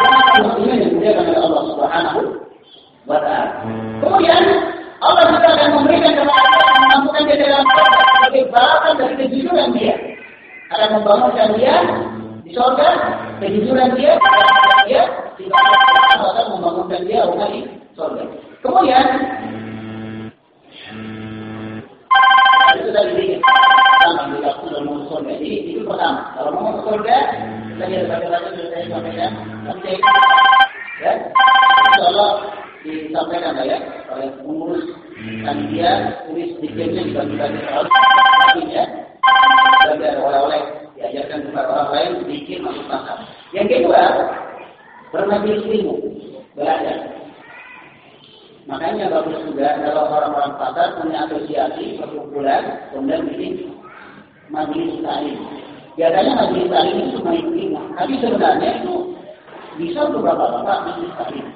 Jangan dimuliakan oleh Allah Subhanahu wa taala. Kemudian Allah juga akan memberikan kepada mengampungkan dia dalam sebagai balasan dari kejujuran dia. Akan membangunkan dia di surga, kejujuran dia, dia akan membangunkan dia rumah di. Kemudian itu tadi. Jadi itu pertama. Kalau mau surga, sudah ya, Allah disampaikan ya oleh pengurus dan dia tulis dikitnya dibagi-bagi tapi ya dan oleh-oleh diajarkan kepada orang lain bikin masuk pasar. Yang kedua, bermajelis ilmu, belajar. Makanya bagus juga kalau orang-orang pasar punya asosiasi perkumpulan kemudian bikin majelis taklim. Biasanya majelis taklim itu cuma ilmu, tapi sebenarnya itu bisa untuk bapak-bapak majelis taklim.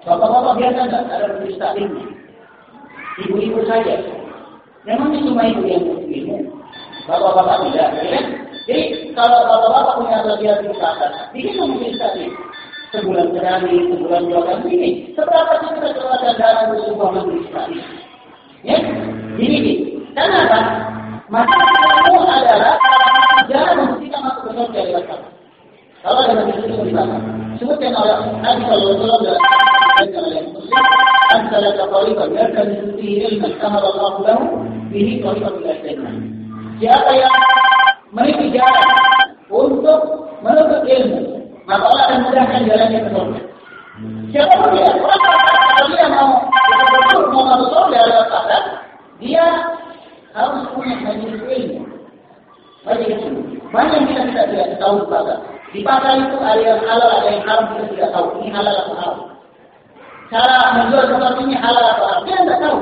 Bapak-bapak biasa ada majelis taklim. Ibu-ibu saja. Memang cuma ibu yang ilmu. Bapak-bapak tidak, ya kan? Jadi kalau bapak-bapak punya asosiasi pasar, bikin majelis taklim sebulan sekali, sebulan dua kali ini. Seberapa sih kita keluarkan dana untuk sebuah taklim? Ya, ini Karena apa? Maka itu adalah jalan untuk kita masuk ke surga sana. Kalau ada itu di sana, sebutkan oleh Nabi Sallallahu Alaihi Wasallam antara kafalikan biarkan di ilmu kamar Allah lahu ini kafalikan bila jannah. Siapa yang memiliki jalan untuk menuntut ilmu maka Allah akan mudahkan jalannya ke surga. Siapa pun dia, orang kalau dia mau betul mau masuk surga lewat dia harus punya majelis ilmu. Majelis ilmu. Banyak yang kita tidak tahu di pasar. Di itu ada yang halal, ada yang haram kita tidak tahu. Ini halal atau haram. Cara menjual sesuatu ini halal atau haram kita tidak tahu.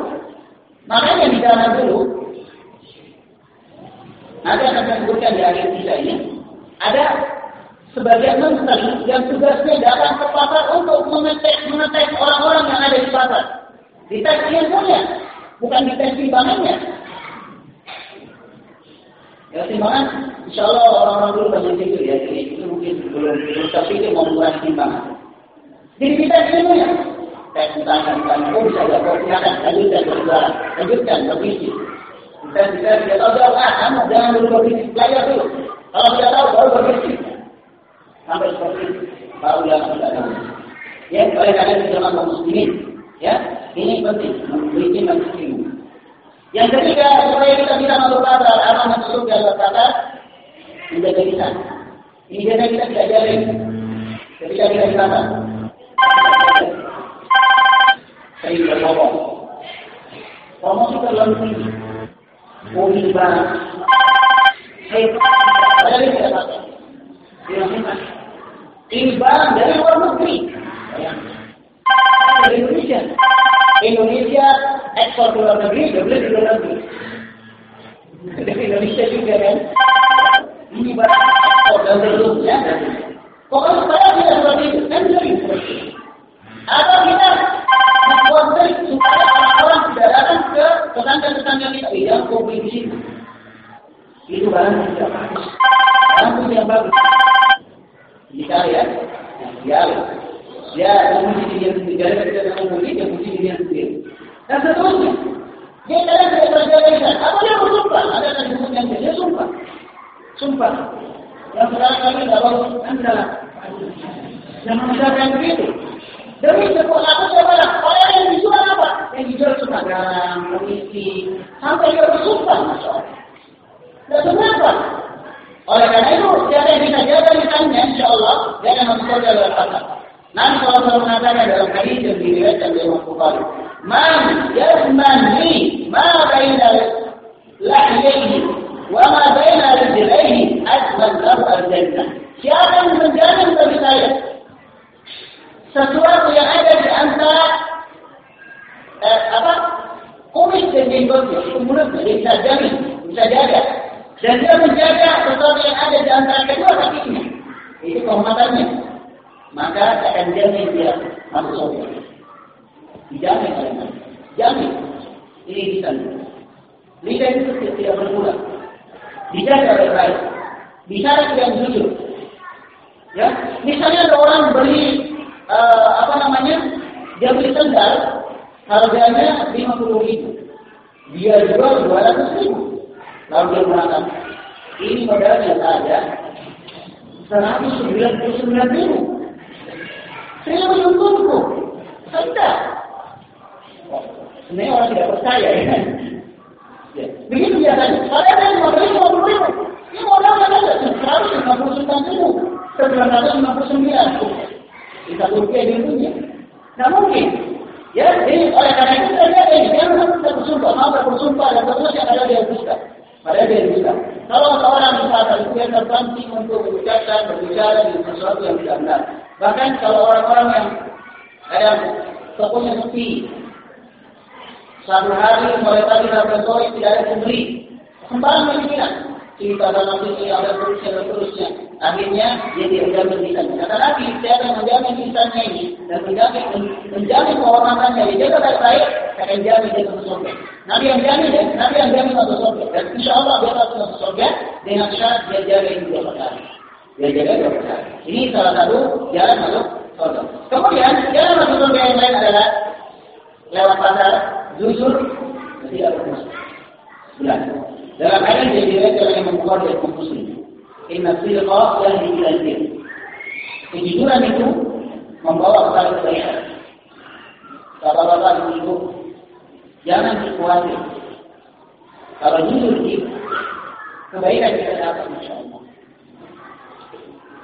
Makanya di dalam dulu nanti akan saya sebutkan di akhir kisah ini ada sebagian menteri yang tugasnya datang ke pasar untuk mengetes mengetes orang-orang yang ada di pasar. Dites ilmunya, bukan dites timbangannya. Ya timbangan, insya Allah orang-orang dulu banyak itu ya, jadi itu mungkin belum tapi itu mau mengurangi timbangan. Jadi kita ilmunya, tes tentang tentang oh bisa nggak kau silakan lanjutkan berjualan, lanjutkan berbisnis. Kita bisa tidak tahu jawab ah kamu jangan dulu belajar dulu. Kalau tidak tahu baru berbisnis sampai seperti baru yang tidak tahu. Ya, oleh karena itu dalam muslimin, ya, ini penting memiliki ilmu. Yang ketiga, supaya kita bisa masuk pasar, aman masuk surga berkata, menjaga lisan. Ini biasa kita tidak jalin ketika kita di. Saya padahal tidak pakai. Dia ini barang dari luar negeri. Dari Indonesia. Indonesia ekspor ke luar negeri, dia beli di luar negeri. Dari Indonesia juga kan. Ini barang ekspor dan terlupnya. Pokoknya supaya tidak seperti itu. Seperti itu. Atau kita membuat trik supaya orang-orang tidak datang ke tetangga-tetangga kita. Iya, di sini. Itu barang yang tidak bagus. Barang yang bagus. Dicari ya. Dia dia memuji diri sendiri. Dia tidak memuji, dia memuji diri sendiri. Dan seterusnya. Dia kadang tidak berjaga lisan. Atau dia bersumpah. Ada yang disebutkan dia, dia sumpah. Sumpah. Yang sekarang kami bagus. Anda Jangan misalkan begitu. Demi sebuah apa lah. Orang yang dijual apa? Yang dijual cuma garam, komisi. Sampai dia bersumpah. Masya. Dan kenapa? Oleh karena itu, siapa yang bisa jaga lisannya, insya Allah, dia akan masuk surga pasar. Nabi SAW mengatakan dalam hadis yang diriwayatkan oleh Imam Bukhari, "Man yasman li ma baina lahyaihi wa ma baina rijlaihi asman lahu al-jannah." Siapa yang menjamin bagi saya sesuatu yang ada di antara eh, apa kumis dan jenggotnya, mulutnya, dia bisa jamin, bisa jaga. Dan dia menjaga sesuatu yang ada di antara kedua kakinya. Itu kehormatannya. Maka akan jamin dia masuk surga. Dijamin. Jamin. Ini lisan. Lisan itu tidak berkurang. Dijaga oleh baik. Bicara yang jujur. Ya, misalnya ada orang beli uh, apa namanya? Dia beli sendal harganya 50 ribu. Dia jual 200 ribu. Lalu dia mengatakan, ini modalnya saja 199 ribu. Saya menuntunku. Tidak. Sebenarnya orang tidak percaya ya? Ya. Begitu biasanya. Saya ada lima beli lima puluh ribu. Ini modal ada seratus lima puluh sembilan ribu. Sembilan ratus lima puluh sembilan. Di satu rupiah di dunia. Nah mungkin. Ya, jadi oleh karena itu saya ini jangan kita bersumpah, mau bersumpah dan terus yang ada dia dusta. Padahal dia dusta. Kalau seorang misalkan itu yang untuk mengucapkan, berbicara di sesuatu yang tidak benar. Bahkan kalau orang-orang yang ada tokonya sepi, satu hari mulai pagi sampai sore tidak ada pembeli, kembali mengingat cerita dalam ini ada terusnya dan terusnya. Akhirnya dia tidak menjamin. Kata Nabi, saya akan menjamin lisannya ini dan menjamin menjamin kehormatannya. Dia jaga baik-baik, saya akan jamin dia masuk surga. Nabi yang jamin ya, Nabi yang jamin masuk surga. Dan insya Allah dia masuk masuk surga dengan syarat dia jaga ini dua perkara. Dia jaga dua perkara. Ini salah satu jalan masuk surga. Kemudian jalan masuk surga yang lain adalah lewat pasar jujur tidak bermusuh. Bulan. Dalam ayat yang diriwayatkan oleh Imam Bukhari dan Muslim. Inna sidqa yahdi ila al Kejujuran itu membawa kepada kebaikan. Bapak-bapak ibu jangan khawatir. Kalau jujur itu kebaikan kita dapat insya Allah.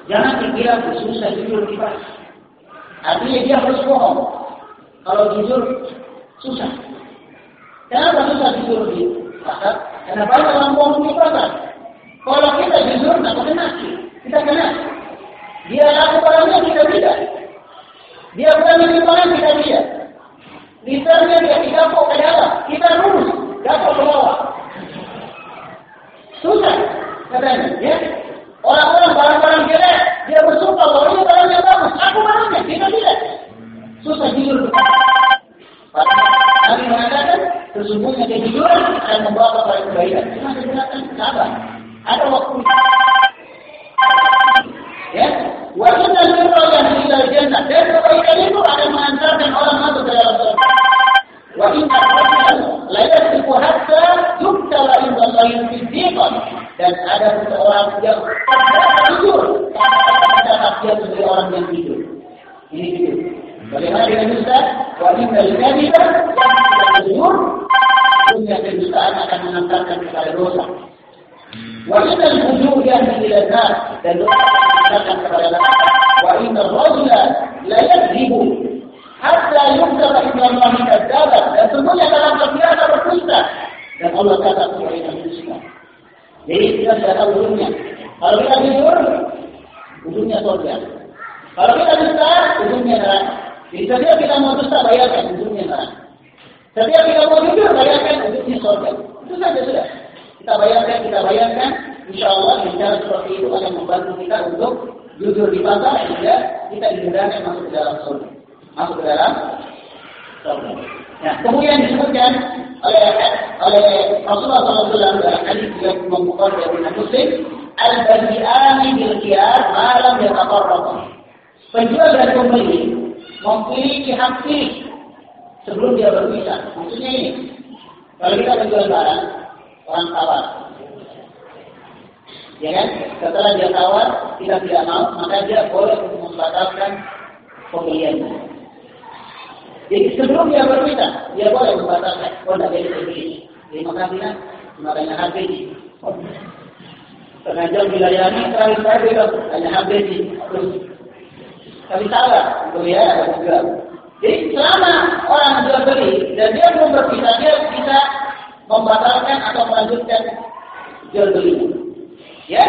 Jangan dikira susah jujur kita. Artinya dia harus bohong. Kalau jujur susah. Kenapa susah jujur di pasar? Karena banyak orang di pasar. Kalau kita jujur, tak kena Kita kena. Dia laku barangnya, kita tidak. Dia berani di mana, kita tidak. Misalnya dia didapuk ke dalam, kita lurus, dapuk ke bawah. Susah, katanya. Ya? Orang-orang barang-barang jelek, dia bersumpah bahwa ini barangnya bagus. Aku barangnya, kita tidak. Susah jujur. Nabi mengatakan, sesungguhnya kejujuran akan membawa kepada kebaikan. Cuma digunakan sabar. Ada waktu. Ya, wajib dan yang ila jannah dan kebaikan itu akan mengantarkan orang masuk ke dalam surga. Wa inna rajul la yasbiqu hatta yuktala inda Allah siddiqan dan ada seseorang yang jujur karena dia menjadi orang yang jujur. Ini jujur. Bagaimana dengan dusta? Wa inna al-kadhiba yang jujur punya kedustaan akan mengantarkan kepada dosa. Wa inna al-fujur yahdi ila nar dan dosa mengantarkan kepada neraka. Wa inna ar-rajula la yakdzibu hatta yuktaba inda Allah kadzdzaba dan semuanya dalam terbiasa berdusta dan Allah kata kepada yang dusta. Jadi kita sudah tahu ujungnya. Kalau kita jujur, ujungnya surga. Kalau kita dusta, ujungnya neraka. Jadi setiap kita mau dusta, bayarkan ujungnya neraka. Setiap kita mau jujur, bayarkan ujungnya surga. Itu saja sudah. Kita bayarkan, kita bayarkan. Insya Allah cara seperti itu akan membantu kita untuk jujur di pasar sehingga kita dimudahkan masuk ke dalam surga. Masuk ke dalam surga. Nah, kemudian disebutkan oleh oleh Rasulullah SAW dalam hadis yang membuka dari Muslim, al-badi'ani bil qiyar malam yataqarrab. Penjual dan pembeli memiliki hak sebelum dia berpisah. Maksudnya ini, kalau kita menjual barang, orang tawar, ya kan? Setelah dia tawar, kita tidak mau, maka dia boleh untuk membatalkan pembeliannya. Jadi sebelum dia berpisah, dia boleh membatalkan. Oh, tidak jadi beli. Terima kasih, nak. Makanya habis. Setengah jam dilayani, terakhir saya bilang, hanya habis. Terus, tapi salah, kuliah ada juga. Jadi selama orang jual beli dan dia belum berpisah, dia bisa membatalkan atau melanjutkan jual beli. Ya,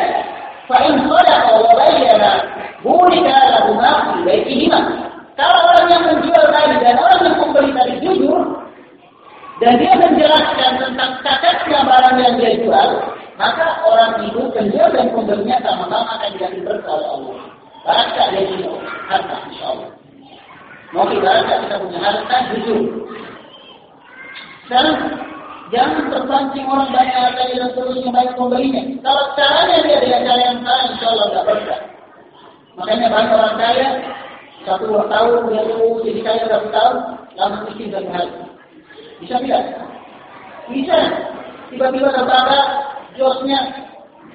fa'in sadaqa wa bayyana burika lahuma fi baitihima. Kalau orang yang menjual tadi dan orang yang membeli tadi jujur dan dia menjelaskan tentang cacatnya barang yang dia jual, maka orang itu penjual dan pembelinya sama-sama akan dijadi berkah Allah. Barangkali dia punya harta, insya Allah. Mau ibaratkan kita punya harta jujur. Dan jangan terpancing orang banyak harta dan terusnya baik pembelinya. Kalau caranya dia dengan cara yang salah, insya Allah tidak berkah. Makanya banyak orang kaya satu dua tahun dia tuh jadi kaya satu tahun langsung miskin satu hari. Bisa tidak? Bisa. Tiba-tiba terbakar josnya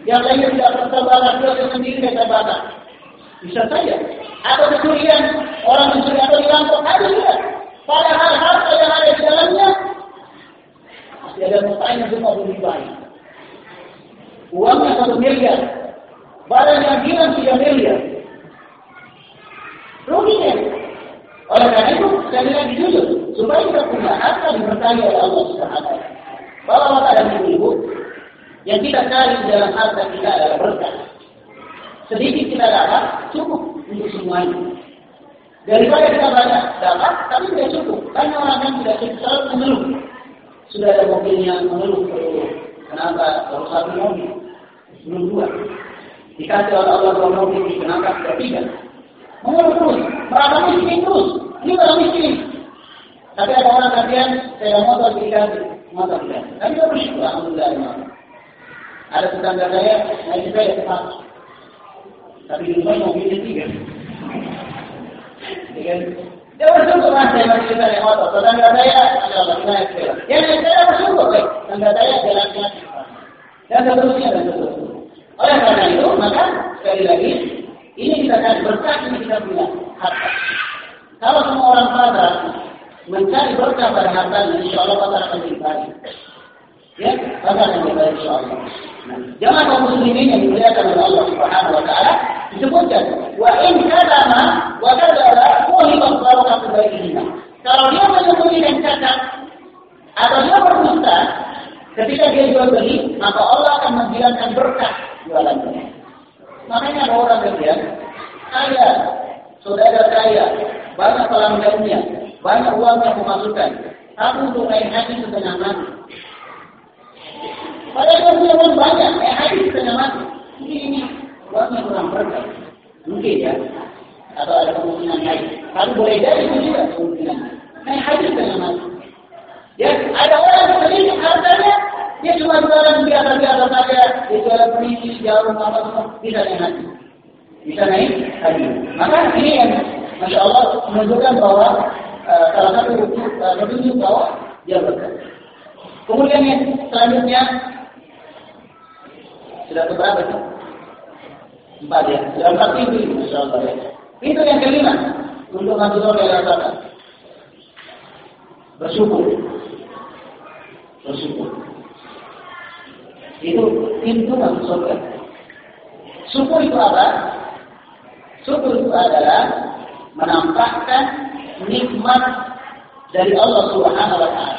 yang lainnya tidak terbakar josnya sendiri tidak terbakar. Bisa saja. Atau kecurian, orang mencuri atau dirampok, ada juga. Padahal harta yang ada di dalamnya masih ada mutanya semua lebih baik. Uangnya satu miliar, barang yang hilang tiga miliar. Ruginya. Oleh karena itu, sekali lagi jujur, supaya kita punya harta diberkahi oleh Allah Subhanahu Bahwa bapak dan ibu-ibu, yang kita cari dalam harta kita adalah berkah. Sedikit kita dapat, cukup untuk semuanya. Daripada kita banyak dapat, tapi tidak cukup. Banyak orang yang tidak selalu mengeluh. Sudah ada mobilnya mengeluh perlu. Kenapa baru satu mobil? Belum dua. Dikasih oleh Allah dua mobil, kenapa tidak tiga? Mengeluh terus, merasa miskin terus. Ini orang miskin. Tapi ada orang kalian, saya motor dikasih, motor dikasih. Tapi kita bersyukur, Alhamdulillah. Ada tetangga saya, saya cepat. Tapi di rumah mobilnya tiga. Dia bersyukur mas saya masih bisa naik motor. Tetangga saya, ada Allah, naik sepeda. Ya saya bersyukur, baik. Tetangga saya jalannya dan seterusnya dan seterusnya. Oleh karena itu, maka sekali lagi ini kita akan berkah ini kita punya harta. Kalau semua orang pada mencari berkah pada hartanya, insya Allah pada akan dibagi. Ya, pada akan dibagi insya Allah. Nah, jangan kaum muslimin yang dimuliakan oleh Allah Subhanahu wa taala disebutkan wa in kadama wa kadara muhibat barakatu bainihima. Kalau dia menyembunyikan cacat atau dia berdusta ketika dia jual beli, maka Allah akan menghilangkan berkah jualannya. Makanya ada orang yang kaya, saudara kaya, banyak pelanggannya, banyak uang yang memasukkan, tapi untuk naik haji setengah mati. Padahal dia banyak, naik haji setengah mati. Ini uangnya kurang berkah. Mungkin ya, atau ada kemungkinan naik. Tapi boleh jadi itu juga kemungkinan. Naik haji setengah mati. Ya, ada orang sedikit hartanya, dia cuma jualan biasa-biasa saja, dia jualan perisi, jarum, apa semua, bisa naik haji. Bisa naik haji. Maka ini yang Masya Allah menunjukkan bahwa uh, salah satu uh, petunjuk bahwa dia berkah. Kemudian yang selanjutnya sudah keberapa sih? Empat ya. Sudah empat pintu Masya Allah ya. Pintu yang kelima untuk masuk surga rasakan. Bersyukur. Bersyukur. Itu pintu masuk surga. Syukur itu apa? Syukur itu adalah menampakkan nikmat dari Allah Subhanahu wa taala.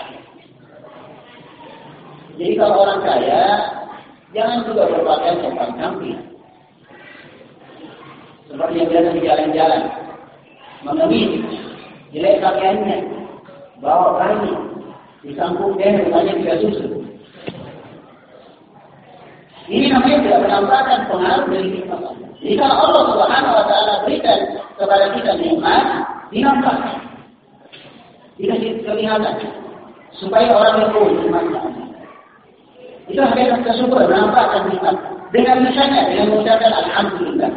Jadi kalau orang kaya jangan juga berpakaian sopan camping. Seperti yang biasa di jalan-jalan, mengemis, jelek pakaiannya, bawa bayi, disambung deh rumahnya tidak susu. Ini namanya tidak menampakkan pengaruh dari Allah. Jadi kalau Allah Subhanahu wa taala berikan kepada kita nikmat, dinampakkan. Dikasih kelihatan supaya orang tahu nikmatnya. Itu hakikat kesyukur menampakkan nikmat dengan misalnya dengan mengucapkan alhamdulillah.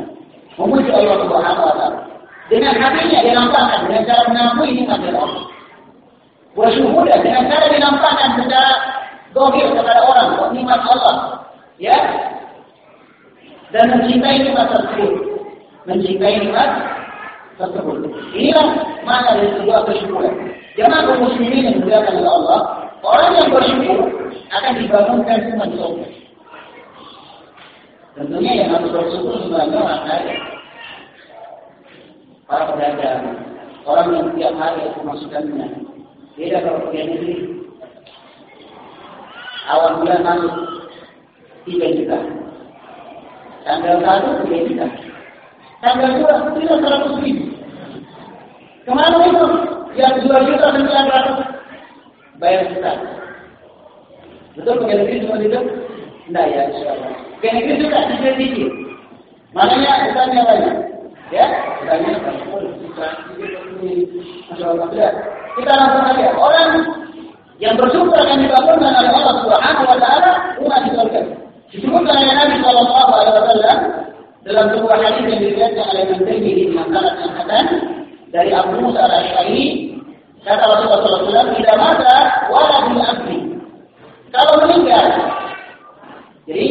Memuji Allah Subhanahu wa taala. Dengan hatinya dinampakkan dengan cara mengakui nikmat dari Allah. Wasyuhudah dengan cara dinampakkan secara dohir kepada orang nikmat Allah. Ya? Dan mencintai nikmat tersebut. Mencintai nikmat tersebut. Inilah makna dari sebuah kesyukuran. Jangan kaum muslimin yang dimuliakan oleh Allah orang yang bersyukur akan dibangunkan di surga tentunya yang harus bersyukur sebenarnya orang para pedagang orang yang tiap hari pemasukannya beda kalau pergi negeri awal bulan masuk tiga juta. Tanggal satu tiga juta. Tanggal dua tidak seratus ribu. Ke mana itu? Yang dua juta sembilan ratus bayar juta. Betul pakai negeri seperti itu? Tidak ya, insya Allah. Pakai negeri juga sedikit Makanya utangnya banyak. Ya, utangnya banyak. Kita langsung aja. Orang yang bersyukur akan dibangunkan oleh Allah Subhanahu wa taala rumah di surga. Disebutkan oleh Nabi Shallallahu Alaihi Wasallam dalam sebuah hadis yang diriwayatkan oleh dengan sanad yang hasan dari Abu Musa al-Asy'ari kata Rasulullah SAW tidak mata waladul abdi kalau meninggal jadi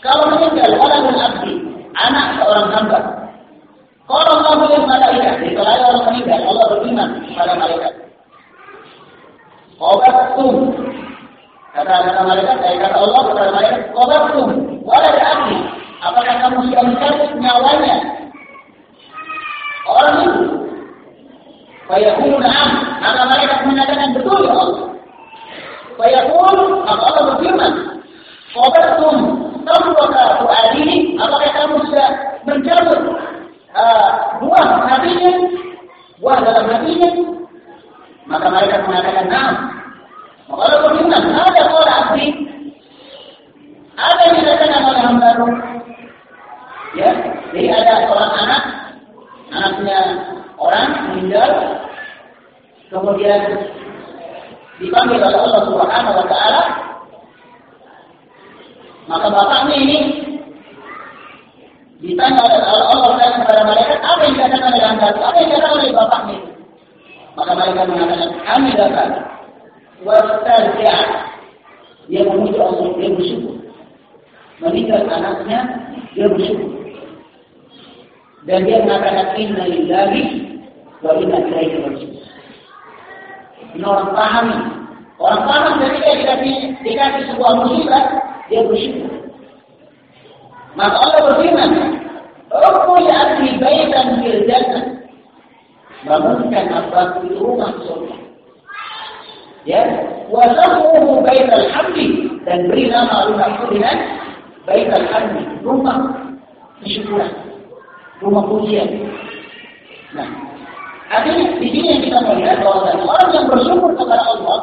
kalau meninggal waladun abdi, anak seorang hamba. Kalau Allah boleh malaikat, jadi kalau orang meninggal, Allah beriman kepada malaikat. Obat Kata kata malaikat, dari kata Allah kepada malaikat, Qabatum. Walad abdi. Apakah kamu sudah nyawanya? Orang itu. Fayakulu na'am. Maka malaikat mengatakan betul ya Allah. Fayaqul, maka Allah berfirman, Qabartum, tamraka fu'adihi. Apakah kamu sudah mencabut uh, buah hatinya? Buah dalam hatinya? Maka malaikat mengatakan, na'am. Maka Allah berfirman, ada orang abdi. Ada yang dikatakan oleh hamba Ya, jadi ada seorang anak, anaknya orang meninggal, kemudian dipanggil oleh Allah Subhanahu Wa Taala, maka bapaknya ini ditanya oleh Allah Taala kepada malaikat apa yang dikatakan oleh anda, apa yang dikatakan oleh bapaknya? Maka mereka mengatakan kami dapat wastarja dia memuji Allah dia bersyukur. Meninggal anaknya dia bersyukur. Dan dia mengatakan inna lillahi wa inna ilaihi raji'un. Ini orang paham. Orang paham ketika dikasih, dikasih sebuah musibah, dia bersyukur. Maka Allah berfirman, Rabbul akhi baitan fil jannah. Bangunkan apa di rumah surga. Ya, wa samuhu baital hamdi dan beri nama rumah itu dengan baital hamdi, rumah kesyukuran rumah pujian. Nah, artinya di sini yang kita melihat bahwa orang yang bersyukur kepada Allah,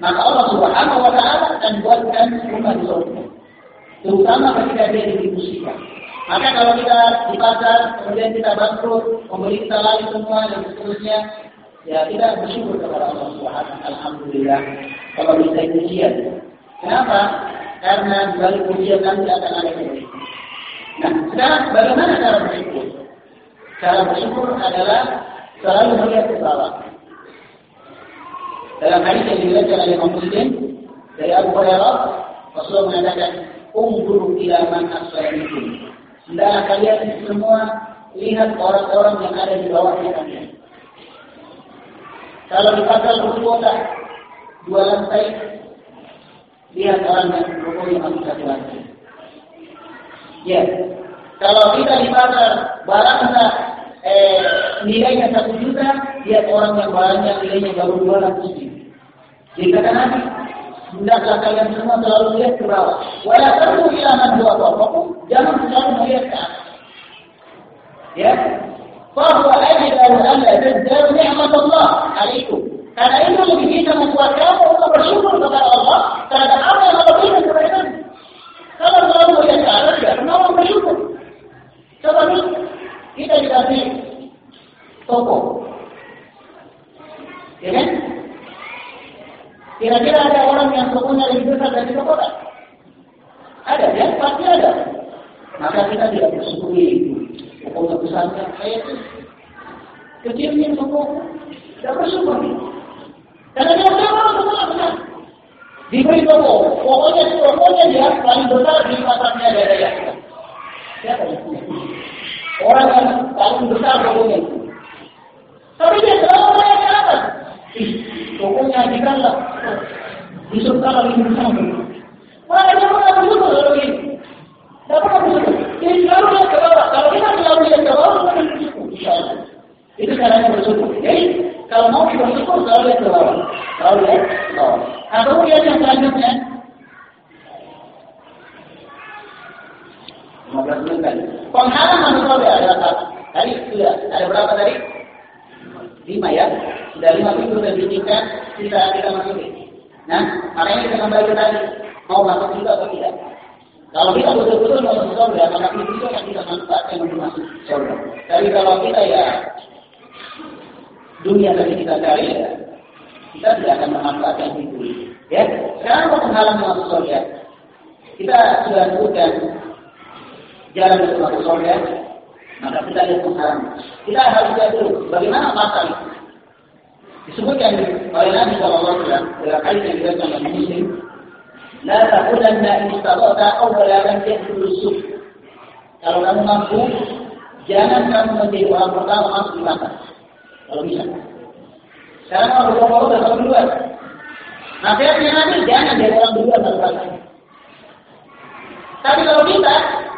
maka Allah Subhanahu wa taala akan buatkan rumah di surga. Terutama ketika dia didistribusikan. Maka kalau kita di pasar, kemudian kita bangkrut, kita lain semua dan seterusnya, ya kita bersyukur kepada Allah Subhanahu Alhamdulillah kalau bisa pujian. Kenapa? Karena dari pujian nanti akan ada kebaikan. Nah, sekarang bagaimana cara bersyukur? Cara bersyukur adalah selalu melihat ke bawah. Dalam hadis yang diriwayatkan oleh Imam Muslim dari Abu Hurairah, Rasulullah mengatakan, "Ungguru ila man asfalikum." Hendaklah kalian semua lihat orang-orang yang ada di bawahnya kalian. Kalau di pasar berkota dua lantai, lihat orang yang rukuknya masih satu lantai. Ya, kalau kita di pasar barangnya eh, nilainya satu juta, lihat orang yang barangnya nilainya baru dua ratus ribu. Jadi kata Nabi, hendaklah kalian semua selalu lihat ke bawah. Wala tahu ilaman dua apa pun, jangan selalu melihat ke atas. Ya, bahwa ajdaru an la tazdaru ni'mat Allah alaikum. Karena itu lebih bisa membuat kamu untuk bersyukur kepada Allah terhadap apa yang Allah berikan kepada kamu. Kalau selalu melihat ke atas, ya bersyukur? Coba nih, kita dikasih toko. Ya kan? Kira-kira ada orang yang tokonya lebih besar dari toko tak? Ada, ya? Pasti ada. Maka kita tidak bersyukuri itu. Tokonya besarnya kayak itu. Kecilnya toko, tidak bersyukur. Karena dia tahu toko besar. Diberi toko, pokoknya tokonya dia paling besar di pasarnya ya. Siapa itu? Orang yang paling besar tokonya itu. Tapi dia selalu banyak ke atas. Ih, tokonya lah. Yusuf kalau ini besar. Mana dia pernah bersyukur kalau ini? Tidak pernah bersyukur. Dia selalu lihat ke bawah. Kalau kita selalu lihat ke bawah, kita bersyukur. Insya Allah. Itu caranya bersyukur. Jadi, kalau mau bersyukur, selalu lihat ke bawah. Selalu lihat ke bawah. Nah, kemudian yang selanjutnya, 15 menit tadi. Penghalaman soleh adalah satu. Tadi sudah ada berapa tadi? Lima ya. Sudah lima minggu sudah bikinkan kita kita masuki. Nah, makanya kita kembali tadi mau masuk juga atau tidak. Kalau kita betul-betul mau masuk surga, maka itu juga yang kita manfaatkan untuk masuk surga. Tapi kalau kita ya dunia tadi kita cari ya, kita tidak akan memanfaatkan itu. Ya, sekarang mau menghalang masuk surga. Kita sudah sebutkan jalan untuk masuk surga, maka kita lihat menghalang. Kita harus lihat dulu bagaimana pasal itu. Disebutkan oleh Nabi Wasallam dalam hadis yang diriwayatkan oleh Muslim, La taqulanna in istata'ta awwala man yadkhulu suf. Kalau kamu mampu, jangan kamu menjadi orang pertama masuk di mata. Kalau bisa. Sekarang kalau bawa udah tahu duluan. Nasihatnya Nabi jangan jadi orang duluan baru. Tapi kalau kita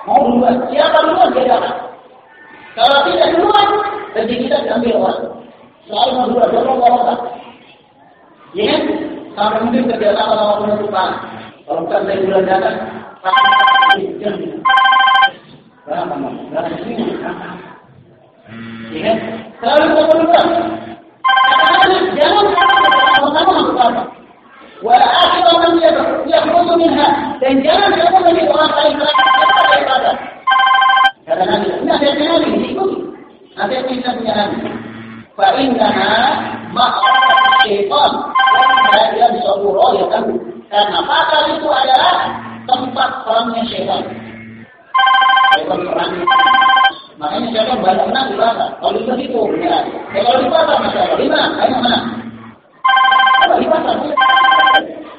mau duluan, siapa duluan dia dapat. Kalau tidak duluan, rezeki kita diambil orang. Selalu mau duluan, dorong orang Ya kan? Sampai mungkin kerja sama sama penutupan. Kalau bukan dari bulan datang. Berapa? Berapa? Ya kan? Selalu mau duluan. jangan sama-sama masuk apa. وآخر من يخرج منها dan jangan kamu menjadi orang paling terakhir daripada kata Nabi ini nasihat Nabi diikuti nasihat kita punya Nabi fa innaha ma'rifat syaitan dan yang saburo ya kan karena pasal itu adalah tempat perangnya syaitan syaitan perang makanya syaitan banyak menang di pasar kalau di situ ya kalau di pasar masalah di mana ayo mana kalau di pasar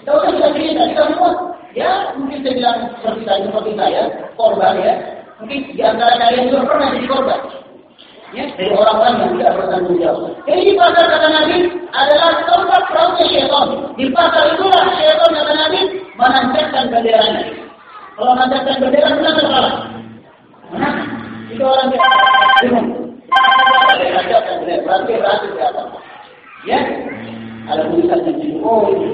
kalau kita cerita, kita semua, ya mungkin saya bilang seperti saya, seperti saya, korban ya. Mungkin di antara kalian juga pernah jadi korban. Ya, dari orang-orang yang tidak bertanggung jawab. Jadi di pasar kata Nabi adalah tempat perahunya syaitan. Di pasar itulah syaitan kata Nabi menancapkan benderanya. Kalau menancapkan bendera, atau kalah? Menang. Itu orang yang bingung. Berarti berarti siapa? Ya, ada tulisan yang oh ini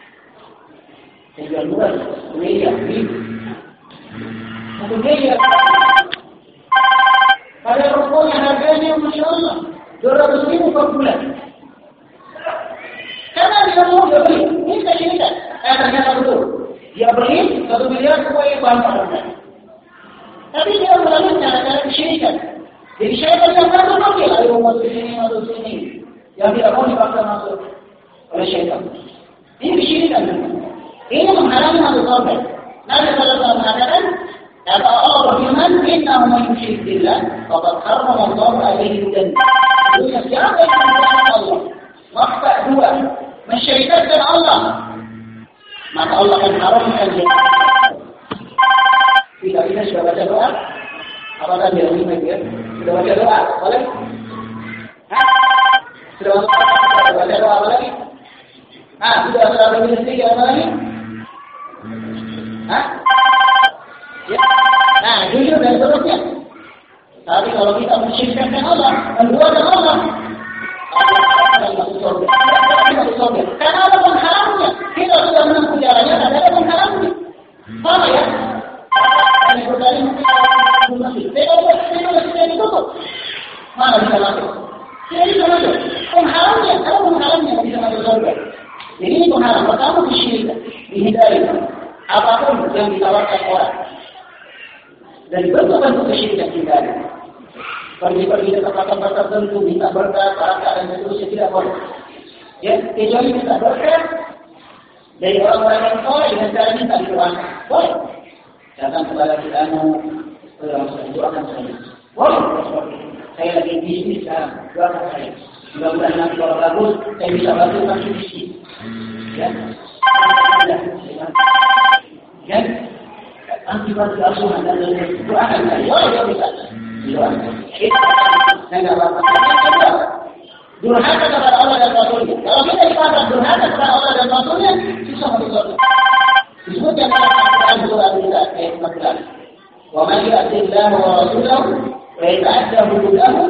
rokok yang harganya Masya Allah 200 ribu per. Karena dia mau dia ini saya. Eh ternyata betul. Dia beli satu miliar kue bahan. Tapi dia melalui cara-cara. Jadi yang ayo masuk sini, masuk sini. Yang tidak mau dipaksa masuk oleh syaitan. Ini kesyirikan. Ini menghalangi masuk surga. Nabi SAW mengatakan, Kata Allah berfirman, Inna man yusyrik billah, faqad harrama Allah alaihi jannah. Maksudnya siapa yang mengatakan Allah? Maksa dua, mensyirikatkan Allah. Maka Allah akan haramkan jannah. Tidak kita sudah baca doa? Apa tadi yang ini ya? Sudah baca doa? Boleh? Hah? Sudah baca doa apa lagi? Ah, sudah sudah berbicara sedikit apa lagi? Hah? Ya. Nah, jujur dan seterusnya. Tapi kalau kita mensyirikkan Allah, menduakan Allah, Allah. Karena Allah mengharamnya. Kita sudah jalannya, ada yang mengharamnya. Sama ya? Ini berkali mungkin kita sudah ditutup, mana bisa masuk? Tidak bisa masuk. Pengharamnya, kalau pengharamnya bisa masuk surga. Jadi ini pengharam. Pertama kesyirikan, dihindari. Apa pun yang ditawarkan orang dan bentuk-bentuk kesyirikan kita ada. Pergi-pergi ke tempat-tempat tertentu, minta berkat, berkat dan seterusnya tidak boleh. Ya, kecuali minta berkat dari orang-orang yang soleh dengan cara minta didoakan. Boleh. Datang kepada kita mau doakan saya. Boleh. Saya lagi bisnis sekarang, doakan saya. Mudah-mudahan nanti kalau bagus, saya bisa bantu kasih bisnis. Ya. كان أنت قد أصلا أن الدعاء لا يرى Durhaka kepada Allah dan Rasulnya. Kalau kita ibadah durhaka kepada Allah dan Rasulnya, susah berdoa. Disebutkan dalam Al-Quran surah Nisa ayat 14. Wa man yu'ti Allah wa rasulahu wa yata'adda hududahu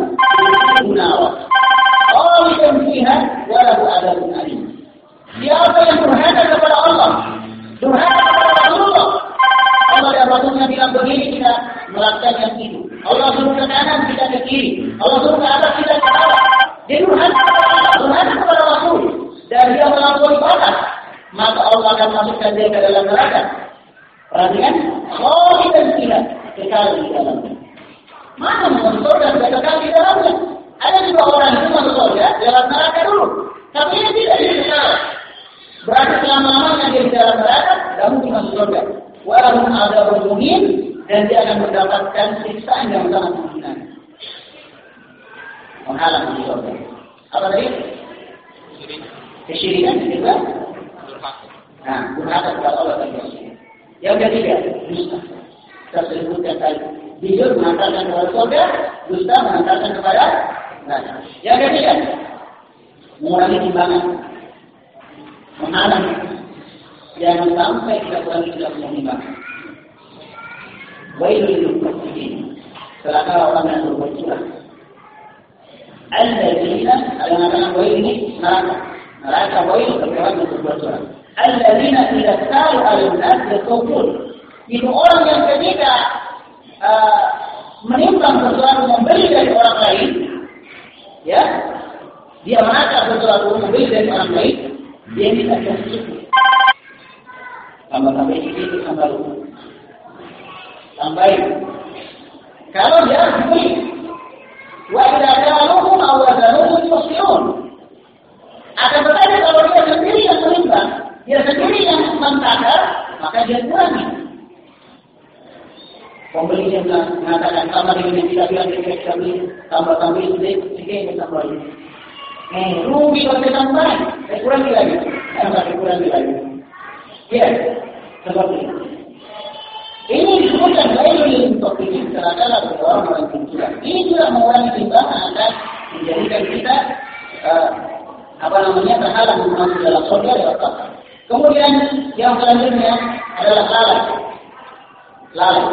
munara. Qalidan fiha wa lahu adabun alim. Siapa yang durhaka kepada Allah, durhaka Rasulnya bilang begini kita melakukan yang itu. Allah suruh ke kanan kita ke kiri. Allah suruh ke atas kita ke bawah. Dia durhaka kepada Rasul. Dan dia melampaui batas. Maka Allah akan masukkan dia ke dalam neraka. Perhatikan, khalidan fiha, kekal di dalamnya. Mana masuk surga sudah kekal di dalamnya? Ada juga orang itu masuk surga lewat neraka dulu. Tapi ini tidak, ini kekal. Berarti selama-lamanya dia di dalam neraka, tidak mungkin masuk surga. Walahum ada muhin dan dia akan mendapatkan siksaan yang sangat menghina. Menghalang di surga. Apa tadi? Kesyirikan juga. Nah, durhaka kepada Allah dan Yang ketiga, dusta. Kita sebutkan tadi. Jujur mengantarkan kepada surga, dusta mengantarkan kepada neraka. Yang ketiga, mengurangi timbangan. Menghalang. Jangan sampai kita kurangi tidak timbangan. Wailul mutaffifin. Celaka orang yang berbuat curang. Alladzina ada mengatakan wail ini neraka. Neraka wail bagi orang yang berbuat curang. Alladzina tidak tahu al-nas yatubun. Itu orang yang ketika uh, menimbang sesuatu membeli dari orang lain, ya, dia merasa sesuatu membeli dari orang lain, dia minta cukup. Tambah-tambah itu tambah tambahin. Kalau dia dibeli, wa idza kaluhum aw wazanuhum yusirun. Akan tetapi kalau dia sendiri yang menimbang, dia sendiri yang mentakar, maka dia kurangi. Yang mengatakan tambah dengan tidak bilang bisa beli tambah tambah sedikit sedikit tambah ini. Eh, rugi kalau saya tambah, saya kurangi lagi, saya kurangi lagi. Ya, seperti itu. Ini disebutkan celaka bagi orang-orang yang curang. Ini juga mengurangi timbangan akan menjadikan kita uh, apa namanya terhalang masuk dalam surga lewat kata. Kemudian yang selanjutnya adalah lalai. Lalai.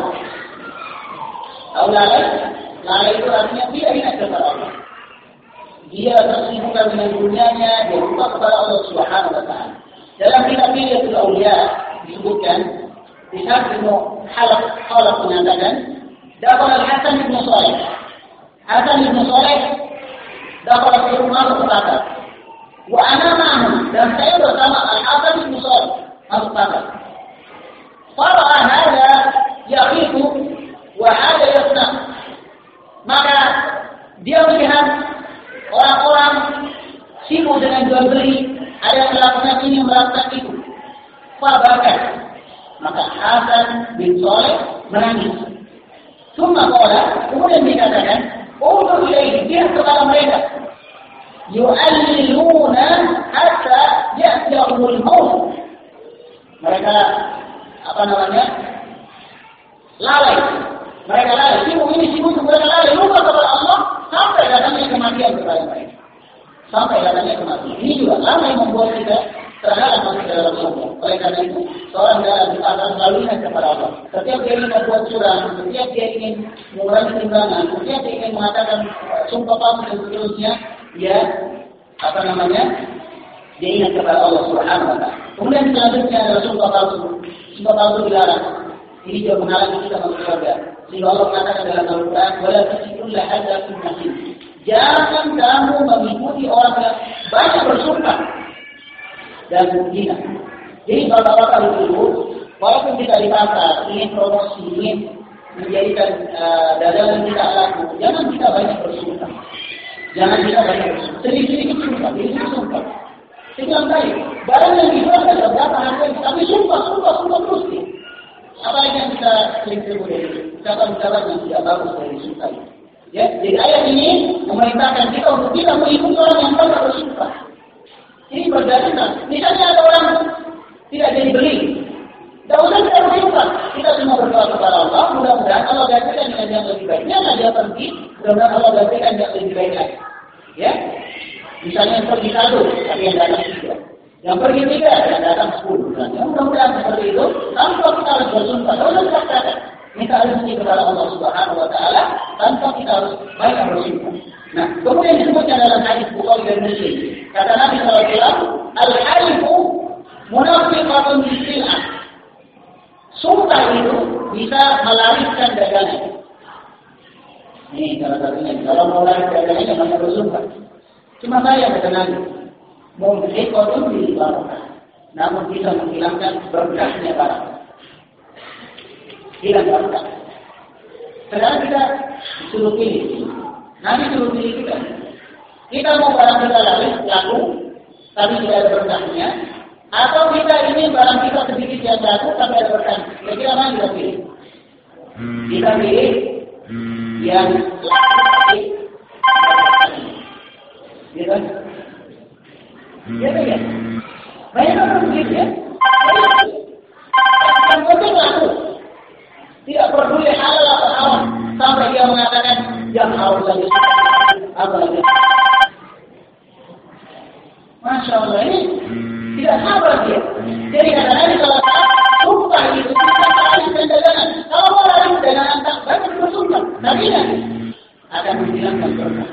Tahu lalai? Lalai itu artinya tidak ingat kepada Allah. Dia tersibukkan dengan dunianya, dia lupa kepada Allah Subhanahu wa taala. Dalam kitab Bidatul Aulia disebutkan Ishaq bin Halaf Halaf menyatakan, Dakal Al-Hasan bin Saleh. Hasan bin Saleh dakal ke rumah berkata, Wa ana ma'ahu dan saya bersama Al-Hasan bin Saleh masuk pasar. Fara'a hada yaqitu wa hada yasna. Maka dia melihat orang-orang sibuk dengan jual beli, ada melakukan ini, melakukan itu. Fabakar maka Hasan bin Saleh menangis. Suma kola, kemudian dikatakan, Undur ilaihi, dia kepada mereka. Yu'alliluna hatta ya'tiyahumul maut. Mereka, apa namanya, lalai. Mereka lalai, sibuk ini, sibuk mereka lalai. Lupa kepada Allah, sampai datangnya kematian kepada mereka. Sampai datangnya kematian. Ini juga lalai membuat kita terhadap masuk dalam surga. Oleh karena itu, seorang dalam akan selalu ingat kepada Allah. Setiap dia ingin membuat curang, setiap dia ingin mengurangi timbangan, setiap dia ingin mengatakan uh, sumpah palsu dan seterusnya, dia apa namanya? Dia ingat kepada Allah Subhanahu wa taala. Kemudian selanjutnya adalah sumpah palsu. Sumpah palsu dilarang. Ini juga menghalangi kita masuk surga. Sehingga Allah katakan dalam Al-Quran, "Wala tusikullah hadza fi Jangan kamu mengikuti orang yang banyak bersumpah dan zina. Jadi bapak-bapak itu, walaupun kita di pasar ingin promosi, ingin menjadikan uh, dagangan kita laku, jangan kita banyak bersumpah. Jangan kita banyak bersumpah. Sedikit-sedikit sumpah, sedikit sumpah. Tinggal baik. Barang yang dijual kan berapa harganya, tapi sumpah, sumpah, sumpah terus. Apa yang kita sering sebut dari ucapan-ucapan yang tidak bagus dari sumpah. Ya, jadi ayat ini memerintahkan kita untuk tidak mengikuti orang yang banyak bersumpah. Ini berdasarkan. Misalnya ada orang tidak jadi beli. Tidak usah kita berdoa. Kita semua berdoa kepada Allah. Mudah-mudahan Allah gantikan dengan yang lebih baik. Jangan dia pergi. Mudah-mudahan Allah gantikan yang lebih baik lagi. Ya. Misalnya yang pergi satu, tapi yang datang tiga. Yang pergi tiga, yang datang sepuluh. Mudah-mudahan seperti itu. Tanpa kita harus bersumpah. Tidak usah kita katakan. Minta rezeki kepada Allah Subhanahu Wa Taala tanpa kita harus banyak bersumpah. Nah, kemudian disebutnya dalam hadis Bukhari dan Muslim. Kata Nabi SAW, Al-halifu munafiqatun bisil'ah. Sumpah itu bisa melariskan dagangan. Ini salah satunya. Kalau mau laris dagangannya, maka bersumpah. Cuma saya kata Nabi, bil barakah. Namun bisa menghilangkan berkahnya barang. Hilang barakah. Sekarang kita disuruh pilih. Nabi suruh diri kita. Kita mau barang kita lalu, laku, tapi tidak ada berkahnya, Atau kita ini barang kita sedikit yang jatuh tapi ada berkah. Kira-kira mana kita pilih? Kita pilih yang laki Gitu. Gitu ya. Banyak orang begitu ya. Yang penting laku. Tidak peduli halal atau haram. Sampai dia mengatakan, yang haram lagi. Apa lagi? Masya Allah ini tidak sabar dia. Jadi kadang-kadang kalau sumpah itu tidak lagi dagangan. Kalau mau lagi dagangan tak banyak bersumpah. Tapi nanti akan menghilangkan berkah.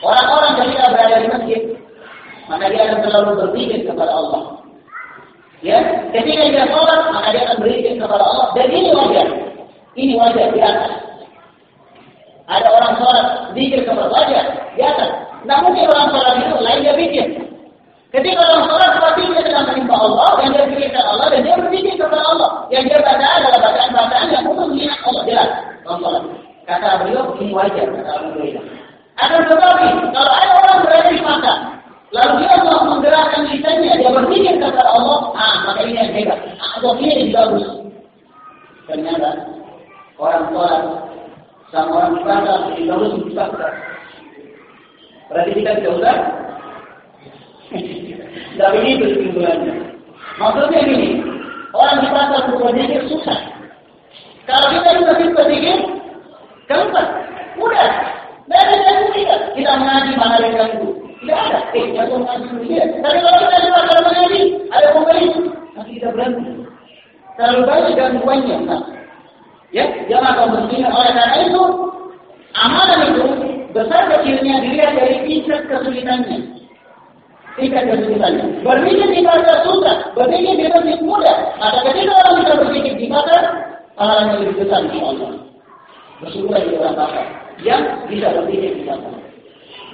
Orang-orang ketika berada di masjid maka dia akan selalu berzikir kepada Allah ya ketika dia sholat maka dia akan berzikir kepada Allah dan ini wajar ini wajar di atas ada orang sholat zikir kepada wajar di atas Nah mungkin orang sholat itu lain dia pikir. Ketika orang sholat pasti dia sedang menimpa Allah, yang dia pikirkan Allah, dan dia berpikir kepada Allah. Yang dia baca adalah bacaan-bacaan yang untuk mengingat Allah. Jelas, orang sholat. Kata beliau, ini wajar, kata Hurairah. Akan tetapi, kalau ada orang berada di mata, lalu dia mau menggerakkan lisannya, dia berpikir kepada Allah, ah, maka ini yang hebat. Ah, ini yang bagus. Ternyata, orang sholat, sama orang ibadah, lebih bagus ibadah. Berarti kita tidak usah. Tapi ini kesimpulannya. Maksudnya gini, orang pasar berpikir susah. Kalau kita juga berpikir, gampang, mudah. Tidak ada yang kita. Kita mengaji mana yang ganggu. Tidak ada. Eh, jangan mengaji dia. Tapi kalau kita juga kalau mengaji, ada pembeli, nanti kita berhenti. Terlalu banyak gangguannya. Nah. Ya, jangan kaum muslimin oleh karena itu amalan itu besar kecilnya dilihat dari tingkat kesulitannya. Tingkat kesulitannya. Berpikir di masa susah, berpikir di masjid mudah. Maka ketika orang bisa berpikir di masa, pahalanya lebih besar insya Allah. Bersyukur di orang bakar yang bisa berpikir di masa.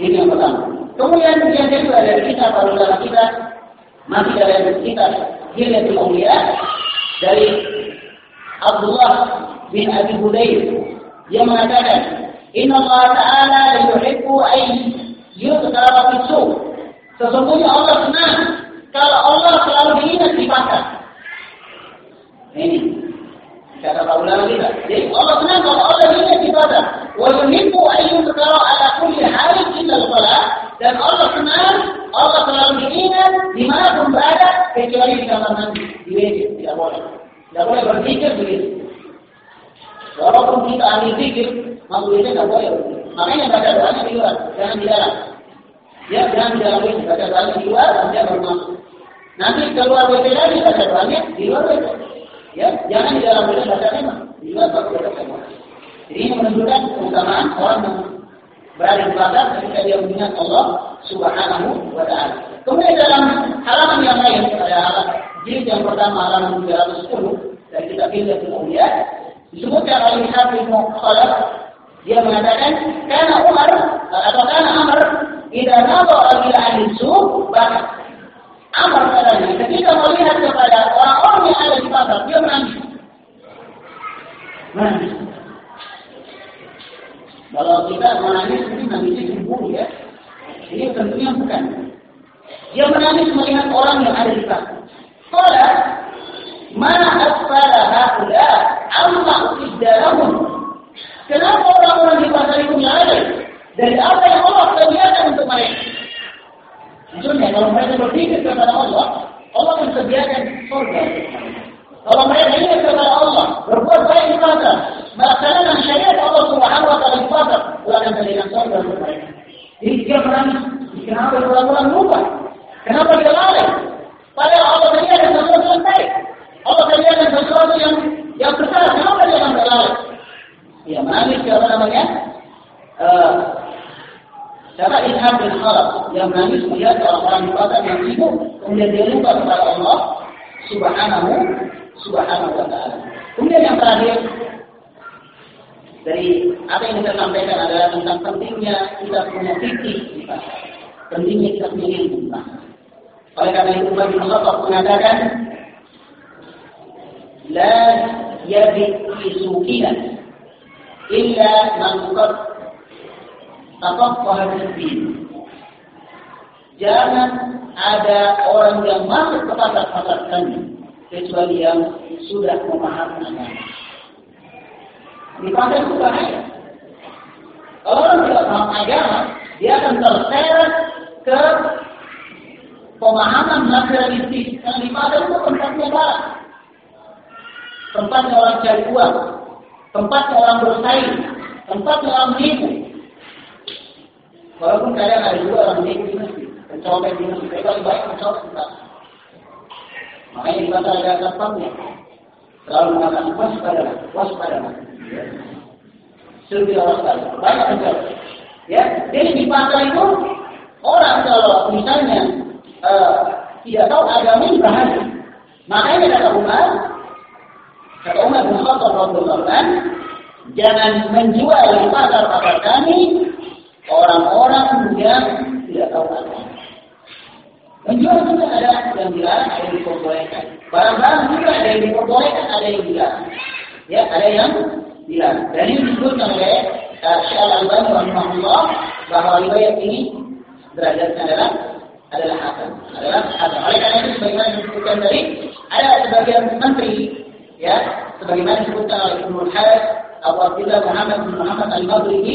Ini yang pertama. Kemudian yang kedua dari kita, para ulama kita, masih dari kita, Hilyatul Aulia, dari Abdullah bin Abi Hudayr yang mengatakan Inna Allah Ta'ala yuhibbu ay yudhkara fisu Sesungguhnya Allah senang kalau Allah selalu diingat di pasar. Ini kata para ulama kita. Jadi Allah senang kalau Allah salat dan Allah senang Allah selalu berada kecuali di mandi di tidak boleh. Tidak boleh berpikir begitu. Walaupun kita ahli maksudnya tidak boleh. Makanya baca doanya di luar, jangan di. Ya, jangan di dalam baca doanya di luar, nanti keluar WC lagi, baca doanya di luar. Ya, jangan di dalam WC baca memang, di luar baru baca semua. Jadi ini menunjukkan keutamaan orang yang berada di pasar ketika dia mengingat Allah Subhanahu wa taala. Kemudian dalam halaman yang lain pada halaman jilid yang pertama halaman 310 dari kitab Hilyatul Auliya disebutkan oleh Hafiz Khalaf dia mengatakan karena Umar atau karena Amr tidak nadhara ila ahli suq bahkan Amr katanya ketika melihat kepada orang-orang yang ada di pasar dia menangis. Menangis. Kalau kita menangis ini nangisnya cemburu ya. Ini tentunya bukan. Dia menangis melihat orang yang ada di pasar. Qala mana asfala haula amma uiddarahum. Kenapa orang-orang di pasar itu melalui dari apa yang Allah sediakan untuk mereka? Maksudnya kalau mereka berpikir kepada Allah, Allah akan sediakan surga. Kalau mereka ingat kepada Allah, berbuat baik pasar, melaksanakan syariat Allah Subhanahu wa taala pasar, Allah akan sediakan surga untuk mereka. Jadi dia menangis, kenapa berulang-ulang lupa? Kenapa dia lalai? Padahal Allah sediakan sesuatu yang baik. Allah sediakan sesuatu yang yang besar. Kenapa dia akan lalai? Ya menangis apa namanya? Uh, Cara Ilham bin Khalaf yang menangis melihat orang-orang pasar yang sibuk kemudian dia lupa kepada Allah Subhanahu Subhanahu wa taala. Kemudian yang terakhir dari apa yang kita sampaikan adalah tentang pentingnya kita punya fikih di pasar. Pentingnya kita punya ilmu. Oleh karena itu bin Khattab mengatakan la yabi fi suqina illa man taqaffaha din. Jangan ada orang yang masuk ke pasar-pasar kami kecuali yang sudah memahami agama. Di pasar itu bahaya. Kalau orang tidak paham agama, dia akan terseret ke pemahaman materialistis. Yang di pasar itu tempatnya barat. Tempatnya orang cari uang. Tempatnya orang bersaing. Tempatnya orang menipu. Walaupun kalian ada juga orang menipu di masjid. Pencopet di masjid. Mereka lebih baik di pasar. Makanya di pasar ada tempatnya. Selalu mengatakan waspadalah, waspadalah. Sudah waspada. Banyak pencopet. Ya, jadi di pasar itu orang kalau misalnya uh, tidak tahu agama ini bahaya. Makanya kata Umar, kata Umar bin Khattab radhiyallahu jangan menjual di pasar-pasar kami orang-orang yang tidak tahu agama. Menjual juga ada yang dilarang, ada yang diperbolehkan. Barang-barang juga ada yang diperbolehkan, ada yang dilarang. Ya, ada yang dilarang. Dan ini disebutkan oleh uh, Syekh Al-Albani bahwa riwayat ini derajatnya adalah adalah hasan, adalah hasan. Oleh karena itu sebagaimana disebutkan tadi, ada sebagian menteri ya, sebagaimana disebutkan oleh Ibnu Harith Abu Abdullah Muhammad bin Muhammad Al-Maghribi